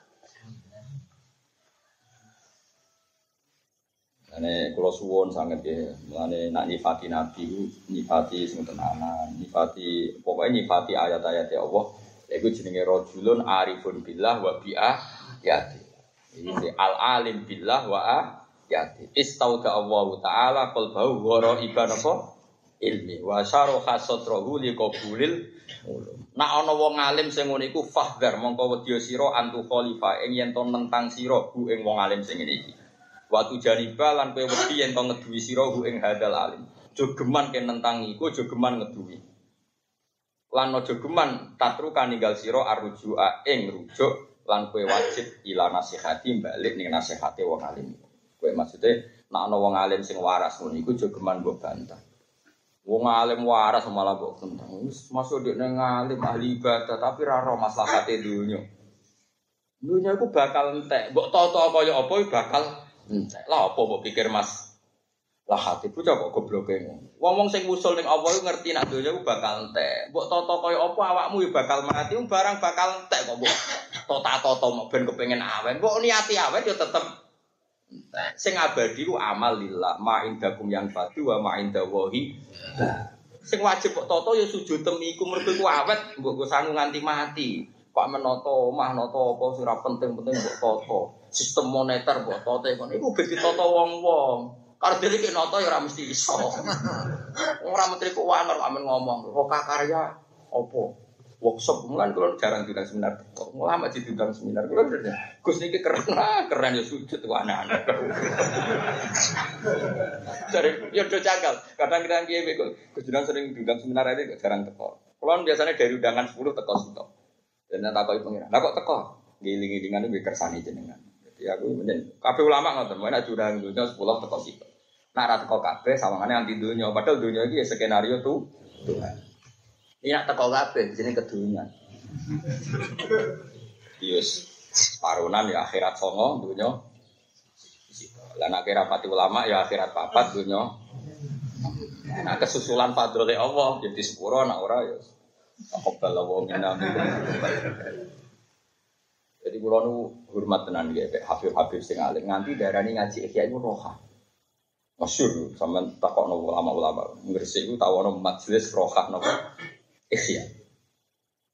Ane kalau suwon sangat ya, mulane nak nyifati nabi nyifati sing tenanan, nyifati pokoknya nyifati ayat-ayat ya Allah. Iku jenenge rajulun arifun billah wa bi'ah yati. Ini al alim billah wa ah yati. Istauda Allah taala qalbahu wa iban apa? ilmi wa syaraha satrahu li qabulil ulum. Nak ana wong alim sing ngene iku mongko wedya sira antu khalifah ing yen to nentang sira bu ing wong alim sing ngene iki. Watu janiba lan kowe wedi yen to ngeduwi sira hu ing hadal alim. Jogeman ken nentang iku jogeman ngeduwi. Lan aja geman tatru kaninggal sira arujua ing rujuk lan kowe wajib ila nasihati balik ning nasihate wong alim. Kowe maksudnya nak ana wong alim sing waras ngono iku jogeman mbok bantah. Wong alim waras malah mbok tentang. Wis masuk dek nang alim ahli ibadah tapi ra ro maslahate dunya. Dunya iku bakal entek. Mbok toto kaya apa bakal. Lah apa mbok pikir Mas? Lah hati bocah kok gobloke ngono. Wong sing usul ning iku ngerti nak dunya iku bakal entek. Mbok toto kaya apa awakmu ya bakal mati, barang bakal entek kok mbok tota-tota mau ben kepengin awet. Mbok niati awet ya tetep. Sing abadi ku amal lillah, ma indakum yang fadu wa ma indawahi. Sing wajib kok toto ya sujud temiku mergo ku awet, mbok go sanggup nganti mati. Kok menoto omah noto apa sing ora penting-penting mbok toto. Sistem moneter mbok toto kon iku ben ditoto wong-wong. Kalau diri ki noto ya ora mesti iso. *laughs* Ora menteri keuangan kok amen ngomong, "Roka karya opo?" Workshop mulan kalau jarang diundang seminar. Ulama di diundang seminar. Kalau bener Gus niki keren lah, *laughs* keren ya sujud tuh anak-anak. *laughs* Dari ya udah janggal. Kadang kita kiai bego. Gus sering diundang seminar aja jarang teko. Kalau biasanya dari undangan 10 teko sitok. Dan tak kau pengiran. Lah kok teko? Giling-gilingan itu kersani jenengan. Jadi aku menjen. Kabeh ulama ngoten, mana diundang dunia 10 teko sitok. Nah, rata kok kabeh sawangane anti dunia. Padahal dunia iki ya skenario tuh Tuhan. Ini nak teko kabeh jenenge kedunya. Yes, parunan ya akhirat songo dunia. Lah nak kira pati ulama ya akhirat papat dunia. Nah kesusulan padrole Allah jadi sepuro nak ora ya. Akobal Allah minna Jadi kula nu hormat tenan nggih Habib-habib sing alim nganti darani ngaji ikhya iku roha. Masyur, sama takok nopo ulama-ulama. Gresik tahu nopo majelis rohah nopo ikhya.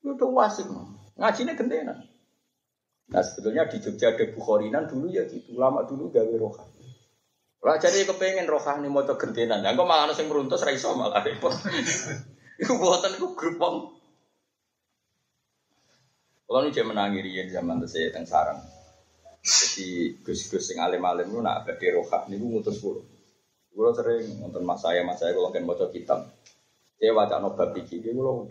Itu wasik, ngajinya gendena. Nah sebetulnya di Jogja ada Bukharinan dulu ya gitu, ulama dulu gawe rohah. Lah jadi kepengen rohah nih mau gentenan, dan kok malah nasi meruntus raiso malah repot. *laughs* Iku buatan iku grup. Kalau ini zaman ya zaman itu saya teng sarang. Jadi gus-gus sing alim-alim itu nak abadi rohah nih ngutus pulau. Gue sering nonton mas saya, mas saya kalau kan baca kitab. Dia baca nobat iki, dia gue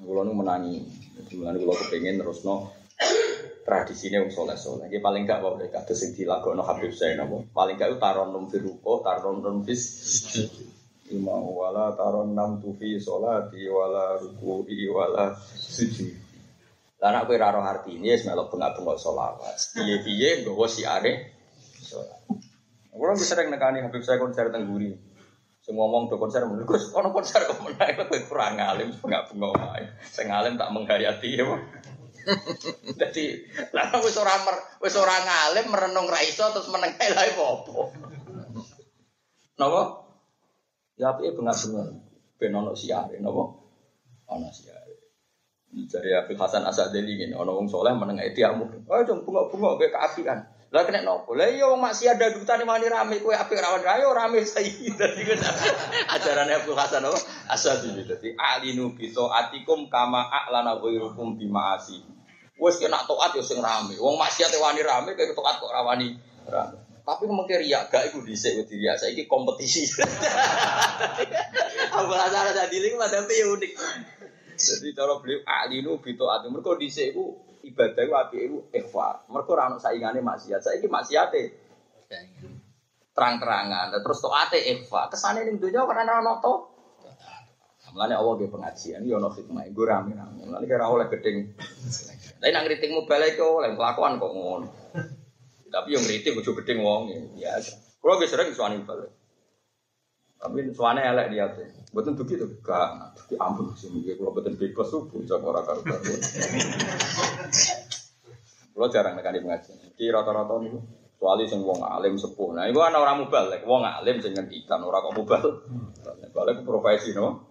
Kulo nu menangi, menangi kulo kepengen terus no tradisinya um soleh soleh. Dia paling gak bawa mereka tuh sing dilakukan no Habib saya nabo. Paling gak itu taron firuko, taron fis. Ima wala taron nam tufi solati wala ruku'i wala sujud. Lah nek kowe roh artine wis melok bengak-bengok selawat. Piye-piye nggawa siare. Kulo bisa sering nekani Habib saya konser teng Guri. Semua ngomong do konser menurut Gus, ono konser kok menang kowe kurang alim, enggak bengok wae. Sing alim tak menghayati ya. Jadi, *laughs* lah wis ora wis ora ngalim merenung ra iso terus meneng ae lha apa? Napa? Ya apike bengak-bengok. Ben ono siare napa? Ono siare. Jadi Abdul Hasan Asadeli ngene, ono wong saleh meneng ae diamu. Oh, jong bengok-bengok kowe keapian. Lah kena nopo? Lah iya wong maksiat dadutane mani rame kowe apik rawan ayo rame saiki. *laughs* Dadi ajarane Abdul Hasan apa? Asadili dadi alinu bi atikum kama a'lana ghairukum bi ma'asi. Wes kena taat ya sing rame. Wong maksiat wani rame kayak taat kok rawani rame. Tapi mungkin riak gak iku dhisik wedi riak saiki kompetisi. *laughs* Abdul Hasan Asadili ku padahal ya unik. Jadi cara beliau alinu bi taat mergo dhisik iku ibadah iku apike iku ikhfa. Mergo ora ono saingane maksiat. Saiki maksiate terang-terangan terus taate ikhfa. Kesane ning donya ora ono to. Mulane Allah ge pengajian yo ono hikmah. Iku rame-rame. Mulane kira oleh gedeng. Tapi nang ngritik mobile itu oleh kelakuan kok ngono. Tapi yang ngritik kudu gedeng wong ya. Kalau gue sering suani balik. Tapi suane elek dia tuh. Betul begitu, gak. Di ampun sih, mungkin kalau betul bebas subuh, jangan orang karu karu. Kalau jarang nekani pengajian. Ki rata-rata nih, kecuali sing wong alim sepuh. Nah, kan orang mubal, wong alim sing ngendikan orang kok mubal. Balik profesi no.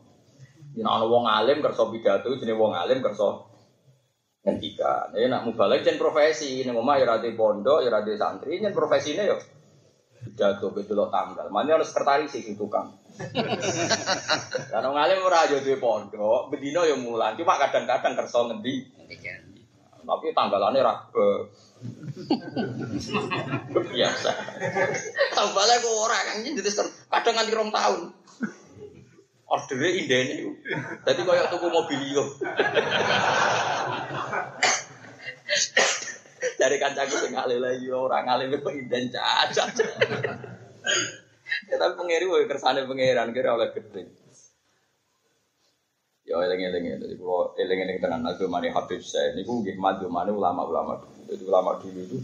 Ini ana wong alim kerso pidato, jenenge wong alim ngendikan. Ya nak mubalek jen profesi, ini omah ya ra di pondok, ya ra di santri, jen profesine yo pidato betul tanggal. Mana harus sekretaris sih tukang. *laughs* Lah wong alim ora duwe pondok, bedino yo mulang, cuma kadang-kadang kerso ngendi. Tapi tanggalannya rabe. *laughs* Biasa. Tanggalnya kok ora kan jadi kadang nganti rong tahun. Ordernya indene. Jadi kayak tuku yo. Dari kancaku sing ngalih lagi ora ngalih kok inden cacat. Ya tapi pengiri wae kersane pangeran kira oleh gede. Ya eling-eling ya, jadi kalau eling-eling tenan agama Habib saya, ini gue nggih mana ulama-ulama. Jadi ulama dulu itu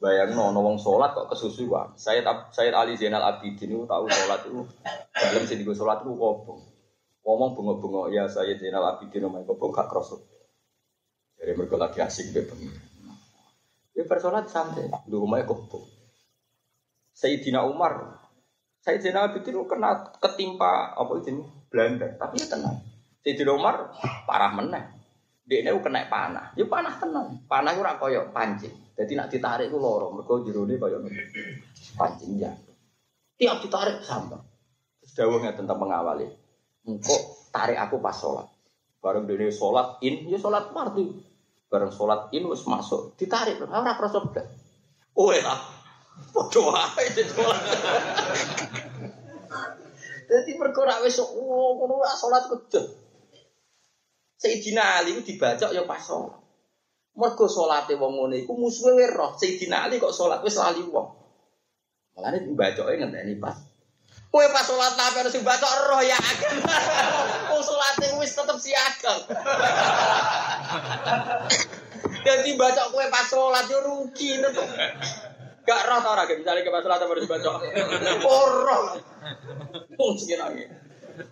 bayang no, wong sholat kok kesusuan. Saya saya Ali Zainal Abidin itu tahu sholat itu dalam sini gue sholat itu kobong. Ngomong bengok-bengok ya saya Zainal Abidin main kobong gak kerosot. Jadi mereka lagi asik be pengen. Ya bersolat santai, di rumahnya kobong. Sayyidina Umar, Sayyidina Abidin kena ketimpa apa itu Belanda, tapi ya tenang. Sayyidina Umar parah meneh. Dia ini kena panah, ya panah tenang. Panah itu koyo pancing. Jadi nak ditarik itu loro, mereka jerone koyo pancing ya. Tiap ditarik sama. Terus dawuhnya tentang mengawali. Engkau tarik aku pas sholat. Bareng dia sholat in, ya sholat fardu. Bareng sholat in wis masuk, ditarik. Ora kerasa blas. Oh lah. Padha wae sholat. *laughs* Jadi perkara wis oh sholat kedhe. Sayyidina Ali itu dibaca ya pas sholat. Mergo salate wong ngono iku musuhe roh. Sayyidina Ali kok sholat wis lali wong. Mulane dibacoke ngenteni pas. Kowe pas sholat nabi harus dibaca roh ya akan. *laughs* Wong salate wis tetep siaga. *laughs* Jadi baca kowe pas sholat yo rugi tetep. Gak roh ta ora misalnya ke pas sholat harus dibaca. *laughs* Ora. Wong sekiranya.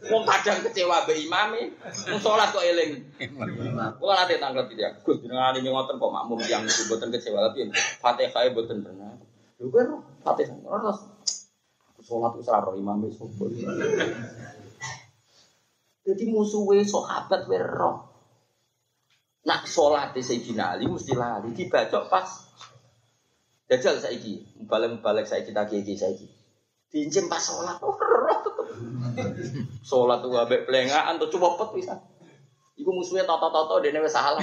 Wong kadang kecewa be imame, wong salat kok eling. Kok ate tanggal ya. Gus jenengan ini ngoten kok makmum yang mboten kecewa tapi Fatihah e mboten benar. Lho kan Fatihah ora salat wis ora imame sopo. Jadi musuhe sahabat wae roh. Nak sholat di Sayyidina Ali mesti lali dibaca pas Jajal saiki, balik-balik saiki tak kiki saiki. Diincim pas sholat, oh Sholat tuh ambek pelengahan tuh coba pet bisa. Iku musuhnya toto-toto dene wis salam.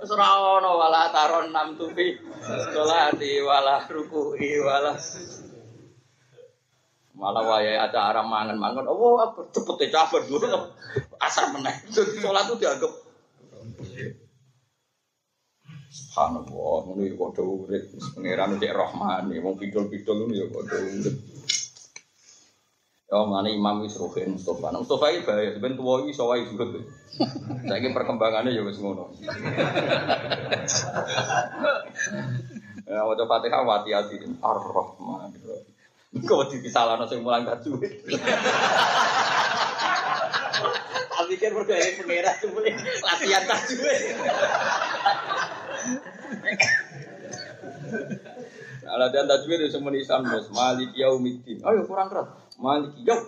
Wis ora wala taron nam tufi. Sholati wala ruku'i wala malah wayahe acara mangan-mangan oh cepet cabar dulu asar meneh sholat tuh dianggap Subhanallah, ngono ya padha urip. Pangeran cek Rahman, wong pidol-pidol ngono ya padha urip. Ya mana Imam wis rohe Mustafa. Nah, Mustafa iki bahaya, ben tuwa iki iso wae surut. Saiki perkembangannya ya wis ngono. Ya waca Fatihah wati ati Ar-Rahman. Kau di salahno sing mulang tajwid. Tak pikir mergo ini pengira cuma latihan tajwid. Nah, latihan tajwid itu semua isan bos. Malik yaumiddin. Ayo kurang keras. Malik yaum.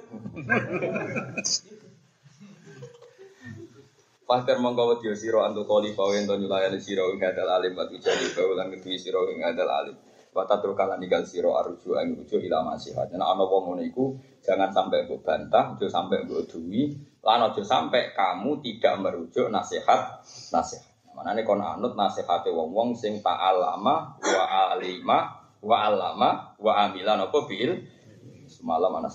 Fakir mongko wedi sira antu kali bawe ento nyulayani sira ing hadal alim wa tujadi bawe lan ketui sira ing hadal alim. Wa tatrukalan ninggal sira arju ing rujuk ila nasihat. Nek ana wong ngono iku jangan sampai mbok bantah, aja sampai mbok duwi, lan aja sampai kamu tidak merujuk nasihat nasihat. Manane kon anut nasihate wong-wong sing ta'alama wa alima wa alama wa amila napa bil? Semalam ana